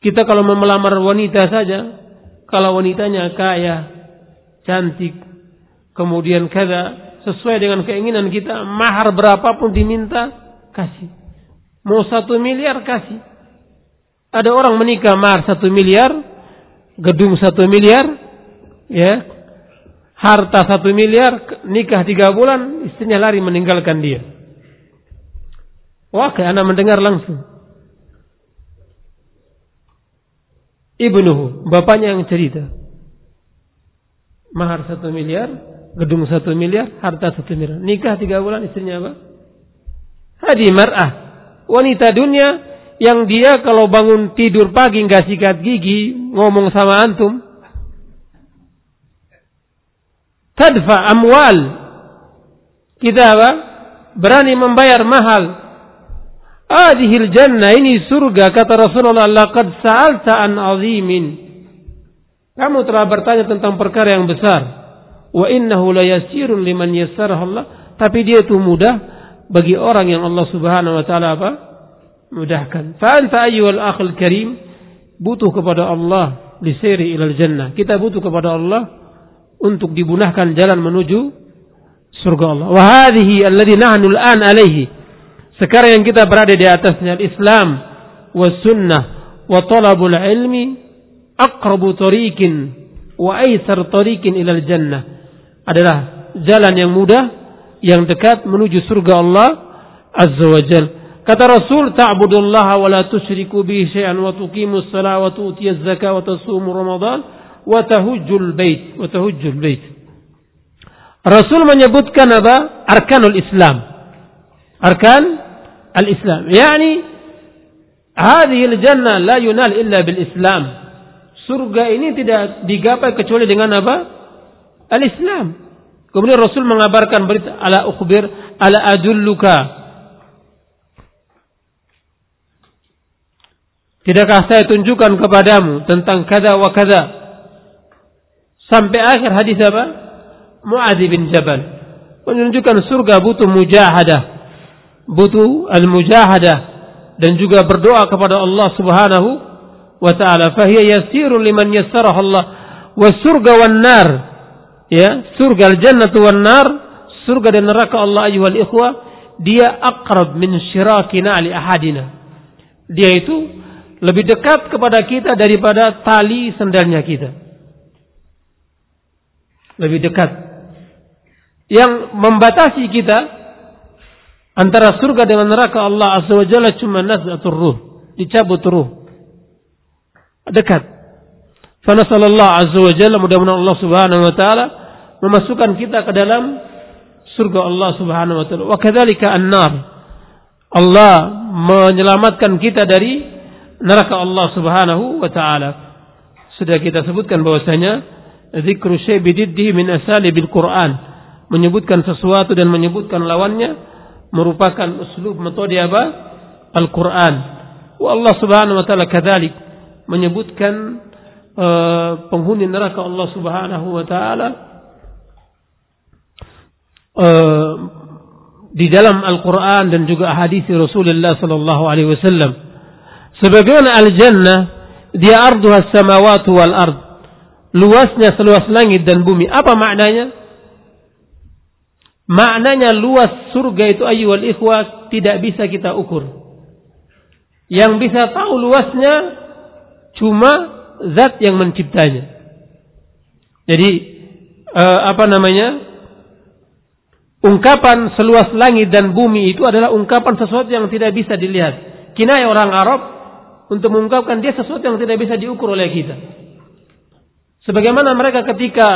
Kita kalau melamar wanita saja, kalau wanitanya kaya, cantik, kemudian kada sesuai dengan keinginan kita, mahar berapapun diminta, kasih. Mau satu miliar, kasih. Ada orang menikah mahar satu miliar, gedung satu miliar, ya, harta satu miliar, nikah tiga bulan, istrinya lari meninggalkan dia. Wakil anak mendengar langsung. Ibnuhu, bapaknya yang cerita. Mahar satu miliar, gedung satu miliar, harta satu miliar. Nikah tiga bulan, istrinya apa? Hadi mar'ah. Wanita dunia yang dia kalau bangun tidur pagi nggak sikat gigi, ngomong sama antum. Tadfa amwal. Kita apa? Berani membayar mahal Adihil jannah ini surga kata Rasulullah laqad sa'alta an azimin. Kamu telah bertanya tentang perkara yang besar. Wa innahu la yasirun liman yassarah Allah. Tapi dia itu mudah bagi orang yang Allah Subhanahu wa taala apa? Mudahkan. Fa anta ayyuhal akhul karim butuh kepada Allah lisiri ilal jannah. Kita butuh kepada Allah untuk dibunahkan jalan menuju surga Allah. Wa hadhihi alladhi nahnu al-an alaihi sekarang yang kita berada di atasnya Islam wa sunnah wa talabul ilmi aqrabu tariqin wa aisar tariqin ilal jannah adalah jalan yang mudah yang dekat menuju surga Allah Azza wa Jal. Kata Rasul ta'budullaha wa la tusyriku bihi syai'an wa tuqimus salata wa tu'tiyaz zakata wa tasumu ramadan wa tahujjul bait wa tahujjul bait Rasul menyebutkan apa? Arkanul Islam. Arkan al-Islam. Yakni hadhihi al-jannah la yunal illa bil Islam. Surga ini tidak digapai kecuali dengan apa? Al-Islam. Kemudian Rasul mengabarkan berita ala ukhbir ala adulluka. Tidakkah saya tunjukkan kepadamu tentang kada wa kada? Sampai akhir hadis apa? Muadz bin Jabal menunjukkan surga butuh mujahadah, butuh al-mujahadah dan juga berdoa kepada Allah Subhanahu wa taala. Fahiya yasirun liman yassaraha Allah. Wa surga wan nar. Ya, surga al-jannatu wan nar, surga dan neraka Allah ayyuhal ikhwah, dia aqrab min syirakina li ahadina. Dia itu lebih dekat kepada kita daripada tali sendalnya kita. Lebih dekat. Yang membatasi kita antara surga dengan neraka Allah Azza wa Jalla cuma naz'atul ruh, dicabut ruh dekat. Fanasallallahu azza wa jalla mudah-mudahan Allah Subhanahu wa taala memasukkan kita ke dalam surga Allah Subhanahu wa taala. Wa kadzalika an-nar. Allah menyelamatkan kita dari neraka Allah Subhanahu wa taala. Sudah kita sebutkan bahwasanya zikru syai bididdihi min asalibil Quran. Menyebutkan sesuatu dan menyebutkan lawannya merupakan uslub metode apa? Al-Quran. Wa Allah Subhanahu wa taala kadzalik menyebutkan uh, penghuni neraka Allah Subhanahu wa taala uh, di dalam Al-Qur'an dan juga hadis Rasulullah sallallahu alaihi wasallam. Sebagaimana al-jannah dia arduha samawati wal ard. Luasnya seluas langit dan bumi. Apa maknanya? Maknanya luas surga itu ayu wal ikhwah tidak bisa kita ukur. Yang bisa tahu luasnya cuma zat yang menciptanya. Jadi uh, apa namanya? Ungkapan seluas langit dan bumi itu adalah ungkapan sesuatu yang tidak bisa dilihat. Kinaya orang Arab untuk mengungkapkan dia sesuatu yang tidak bisa diukur oleh kita. Sebagaimana mereka ketika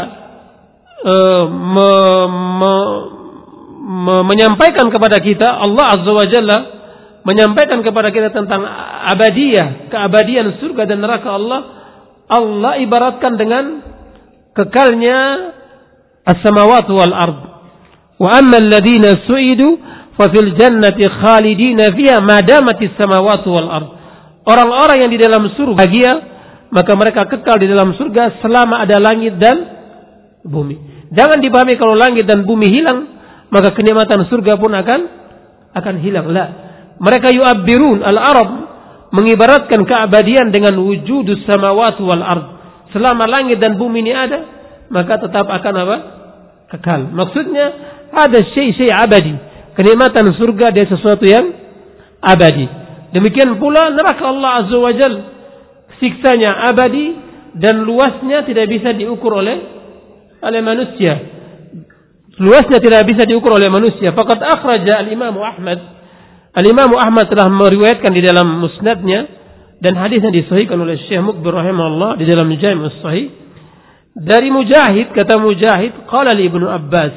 uh, me, me, me, menyampaikan kepada kita Allah Azza wa Jalla menyampaikan kepada kita tentang abadiyah, keabadian surga dan neraka Allah, Allah ibaratkan dengan kekalnya as-samawati wal ard. Wa amma alladhina su'idu fa fil jannati khalidina fiha ma damat as-samawati wal ard. Orang-orang yang di dalam surga bahagia, maka mereka kekal di dalam surga selama ada langit dan bumi. Jangan dipahami kalau langit dan bumi hilang, maka kenikmatan surga pun akan akan hilang. Lah mereka yu'abbirun al-Arab mengibaratkan keabadian dengan wujudus samawati wal ard. Selama langit dan bumi ini ada, maka tetap akan apa? Kekal. Maksudnya ada syai-syai abadi. Kenikmatan surga dia sesuatu yang abadi. Demikian pula neraka Allah Azza wa Jal. Siksanya abadi dan luasnya tidak bisa diukur oleh oleh manusia. Luasnya tidak bisa diukur oleh manusia. Fakat akhraja al-Imam Ahmad Al-Imam Ahmad telah meriwayatkan di dalam musnadnya dan hadisnya disahihkan oleh Syekh Mukbir rahimahullah di dalam Jami' sahih dari Mujahid kata Mujahid qala li Ibnu Abbas.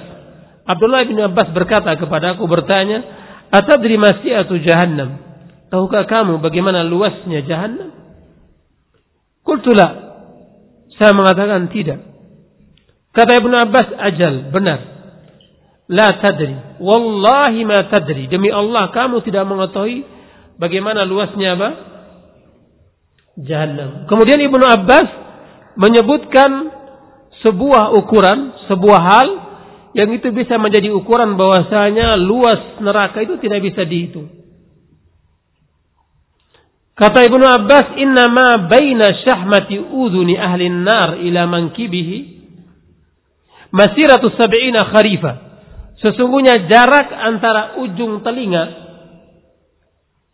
Abdullah bin Abbas berkata kepada aku bertanya atadri masiatu jahannam? Tahukah kamu bagaimana luasnya jahannam? Qultu la. Saya mengatakan tidak. Kata Ibnu Abbas ajal benar La tadri. Wallahi ma tadri. Demi Allah kamu tidak mengetahui bagaimana luasnya apa? Jahannam. Kemudian Ibnu Abbas menyebutkan sebuah ukuran, sebuah hal yang itu bisa menjadi ukuran bahwasanya luas neraka itu tidak bisa dihitung. Kata Ibnu Abbas, "Inna ma baina syahmati udhuni ahli nar ila mankibihi masiratu sab'ina kharifah." Sesungguhnya jarak antara ujung telinga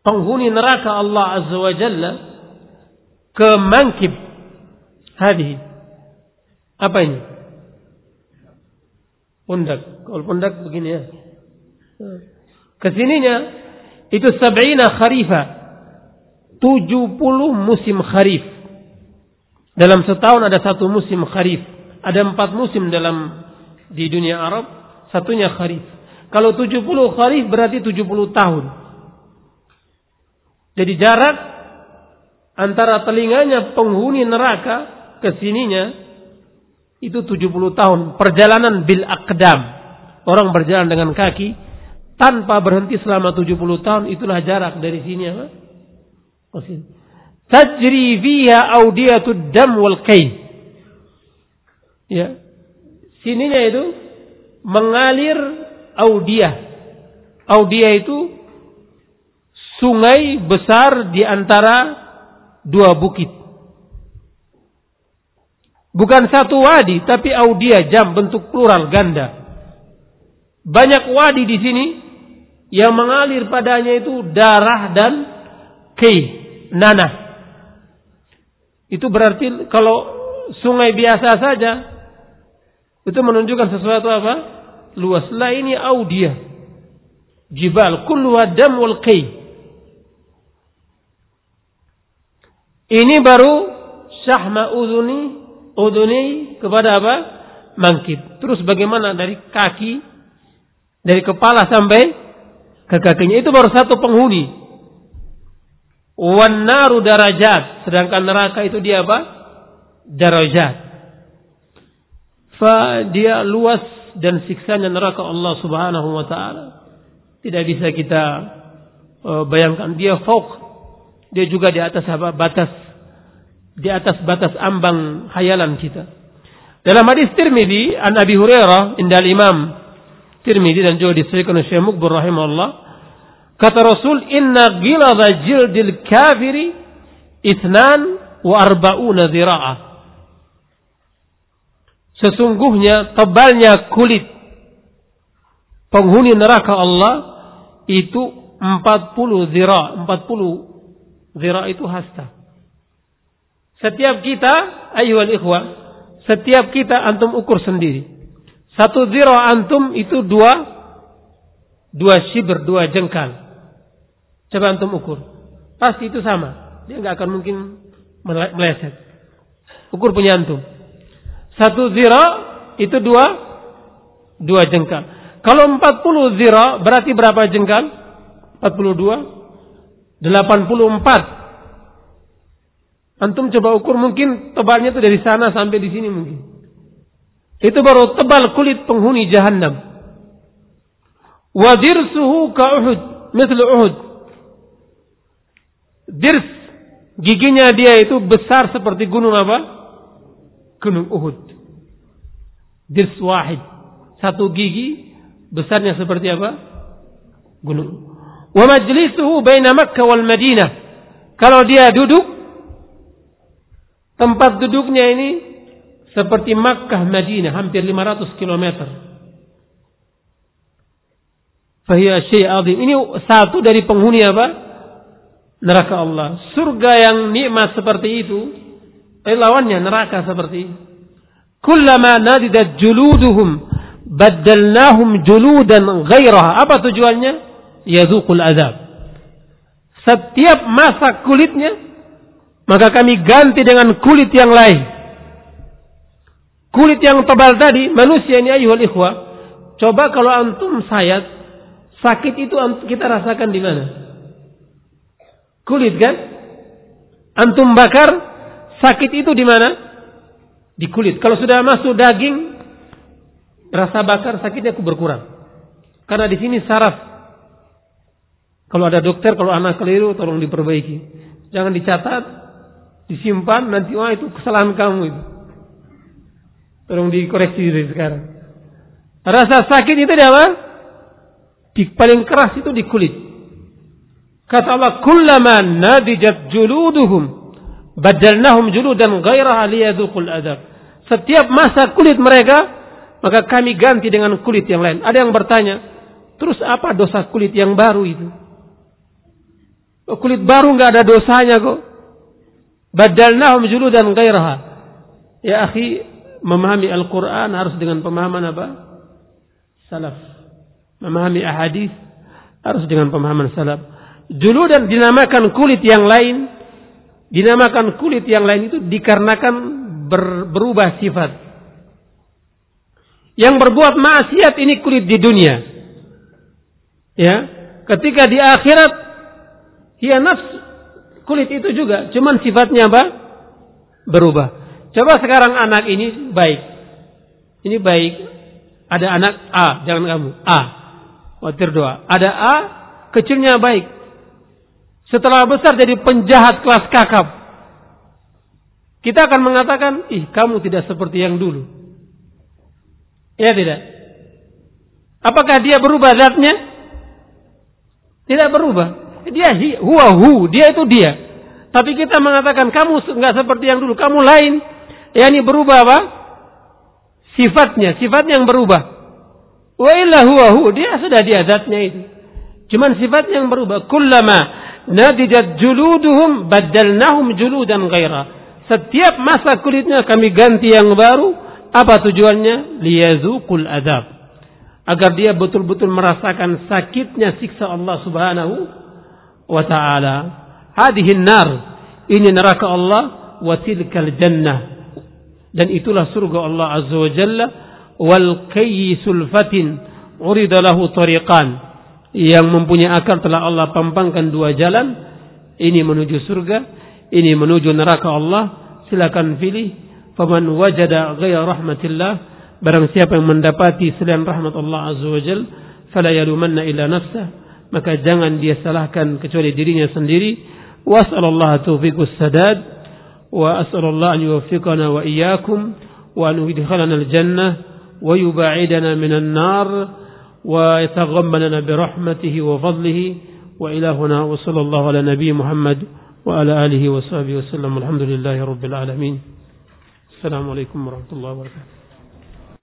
penghuni neraka Allah Azza wa Jalla ke mangkib hadhi. Apa ini? Pundak. Kalau pundak begini ya. Ke sininya itu sab'ina kharifa. 70 musim kharif. Dalam setahun ada satu musim kharif. Ada empat musim dalam di dunia Arab satunya kharif. Kalau 70 kharif berarti 70 tahun. Jadi jarak antara telinganya penghuni neraka ke sininya itu 70 tahun perjalanan bil akdam. Orang berjalan dengan kaki tanpa berhenti selama 70 tahun itulah jarak dari sini apa? Ke sini. Tajri fiha audiyatud dam wal. Ya. Sininya itu mengalir audiyah. Audiyah itu sungai besar di antara dua bukit. Bukan satu wadi, tapi audia jam bentuk plural ganda. Banyak wadi di sini yang mengalir padanya itu darah dan kei, nanah. Itu berarti kalau sungai biasa saja itu menunjukkan sesuatu apa? Luas. Lah ini audia. Jibal kulluha dam wal kei. Ini baru syahma udhuni, udhuni kepada apa? Mangkit. Terus bagaimana dari kaki, dari kepala sampai ke kakinya. Itu baru satu penghuni. Wan naru darajat. Sedangkan neraka itu dia apa? Darajat. Fa dia luas dan siksanya neraka Allah Subhanahu wa taala. Tidak bisa kita uh, bayangkan dia fauk dia juga di atas? Batas di atas batas ambang hayalan kita. Dalam hadis Tirmidzi an Abi Hurairah indal Imam Tirmidzi dan juga disebutkan oleh Syekh Mukbir rahimahullah kata Rasul inna ghiladha jildil kafiri ithnan wa arba'una dhira'ah Sesungguhnya tebalnya kulit penghuni neraka Allah itu 40 zira, 40 Zira itu hasta. Setiap kita, ayuhal ikhwah, setiap kita antum ukur sendiri. Satu zira antum itu dua, dua shibr, dua jengkal. Coba antum ukur. Pasti itu sama. Dia nggak akan mungkin meleset. Ukur punya antum. Satu zira itu dua, dua jengkal. Kalau 40 zira berarti berapa jengkal? 42 84. Antum coba ukur mungkin tebalnya itu dari sana sampai di sini mungkin. Itu baru tebal kulit penghuni jahannam. Wadirsuhu ka Uhud, mislu Uhud. Dirs giginya dia itu besar seperti gunung apa? Gunung Uhud. Dirs wahid. Satu gigi besarnya seperti apa? Gunung Wa majlisuhu baina Makkah wal Madinah. Kalau dia duduk, tempat duduknya ini seperti Makkah Madinah, hampir 500 km. Fahiyya syai' azim. Ini satu dari penghuni apa? Neraka Allah. Surga yang nikmat seperti itu, eh, lawannya neraka seperti. Kullama nadidat juluduhum baddalnahum juludan ghairaha. Apa tujuannya? yadukul azab. Setiap masa kulitnya, maka kami ganti dengan kulit yang lain. Kulit yang tebal tadi, manusia ini ayuhal ikhwah. Coba kalau antum sayat, sakit itu kita rasakan di mana? Kulit kan? Antum bakar, sakit itu di mana? Di kulit. Kalau sudah masuk daging, rasa bakar sakitnya aku berkurang. Karena di sini saraf kalau ada dokter, kalau anak keliru, tolong diperbaiki. Jangan dicatat, disimpan, nanti wah itu kesalahan kamu itu. Tolong dikoreksi dari sekarang. Rasa sakit itu di apa? Di paling keras itu di kulit. Kata Allah, "Kullama nadijat juluduhum badalnahum juludan ghairaha liyadhuqul adab." Setiap masa kulit mereka, maka kami ganti dengan kulit yang lain. Ada yang bertanya, terus apa dosa kulit yang baru itu? Oh, kulit baru nggak ada dosanya kok. Badalnahum juludan ghairaha. Ya akhi, memahami Al-Quran harus dengan pemahaman apa? Salaf. Memahami ahadis harus dengan pemahaman salaf. Juludan dinamakan kulit yang lain. Dinamakan kulit yang lain itu dikarenakan ber, berubah sifat. Yang berbuat maksiat ini kulit di dunia. Ya, ketika di akhirat Hiya nafs kulit itu juga, cuman sifatnya apa? Berubah. Coba sekarang anak ini baik. Ini baik. Ada anak A, jangan kamu. A. Watir doa. Ada A, kecilnya baik. Setelah besar jadi penjahat kelas kakap. Kita akan mengatakan, ih kamu tidak seperti yang dulu. Ya tidak? Apakah dia berubah zatnya? Tidak berubah. Dia huwa hu, dia itu dia. Tapi kita mengatakan kamu nggak seperti yang dulu, kamu lain. Ya ini berubah apa? Sifatnya, sifatnya yang berubah. Wa illa huwa hu, dia sudah dia zatnya itu. Cuman sifatnya yang berubah. Kullama nadijat juluduhum baddalnahum juludan ghaira. Setiap masa kulitnya kami ganti yang baru. Apa tujuannya? Liyazuqul azab. Agar dia betul-betul merasakan sakitnya siksa Allah subhanahu wa ta'ala. Hadihi nar. Ini neraka Allah. Wa tilkal jannah. Dan itulah surga Allah azza wa jalla. Wal kayyisul fatin. Urida lahu tariqan. Yang mempunyai akal telah Allah pampangkan dua jalan. Ini menuju surga. Ini menuju neraka Allah. Silakan pilih. Faman wajada gaya rahmatillah. Barang siapa yang mendapati selain rahmat Allah azza wa jalla. Fala yalumanna illa nafsah maka jangan dia salahkan kecuali dirinya sendiri wasallallahu taufiqus sadad wa asallallahu an yuwaffiqana wa iyyakum wa an yudkhilana al-jannah wa yub'idana minan nar wa yataghammalana bi rahmatihi wa fadlihi wa ilahuna wa sallallahu ala nabiy Muhammad wa ala alihi wa sahbihi wa sallam alhamdulillahi rabbil alamin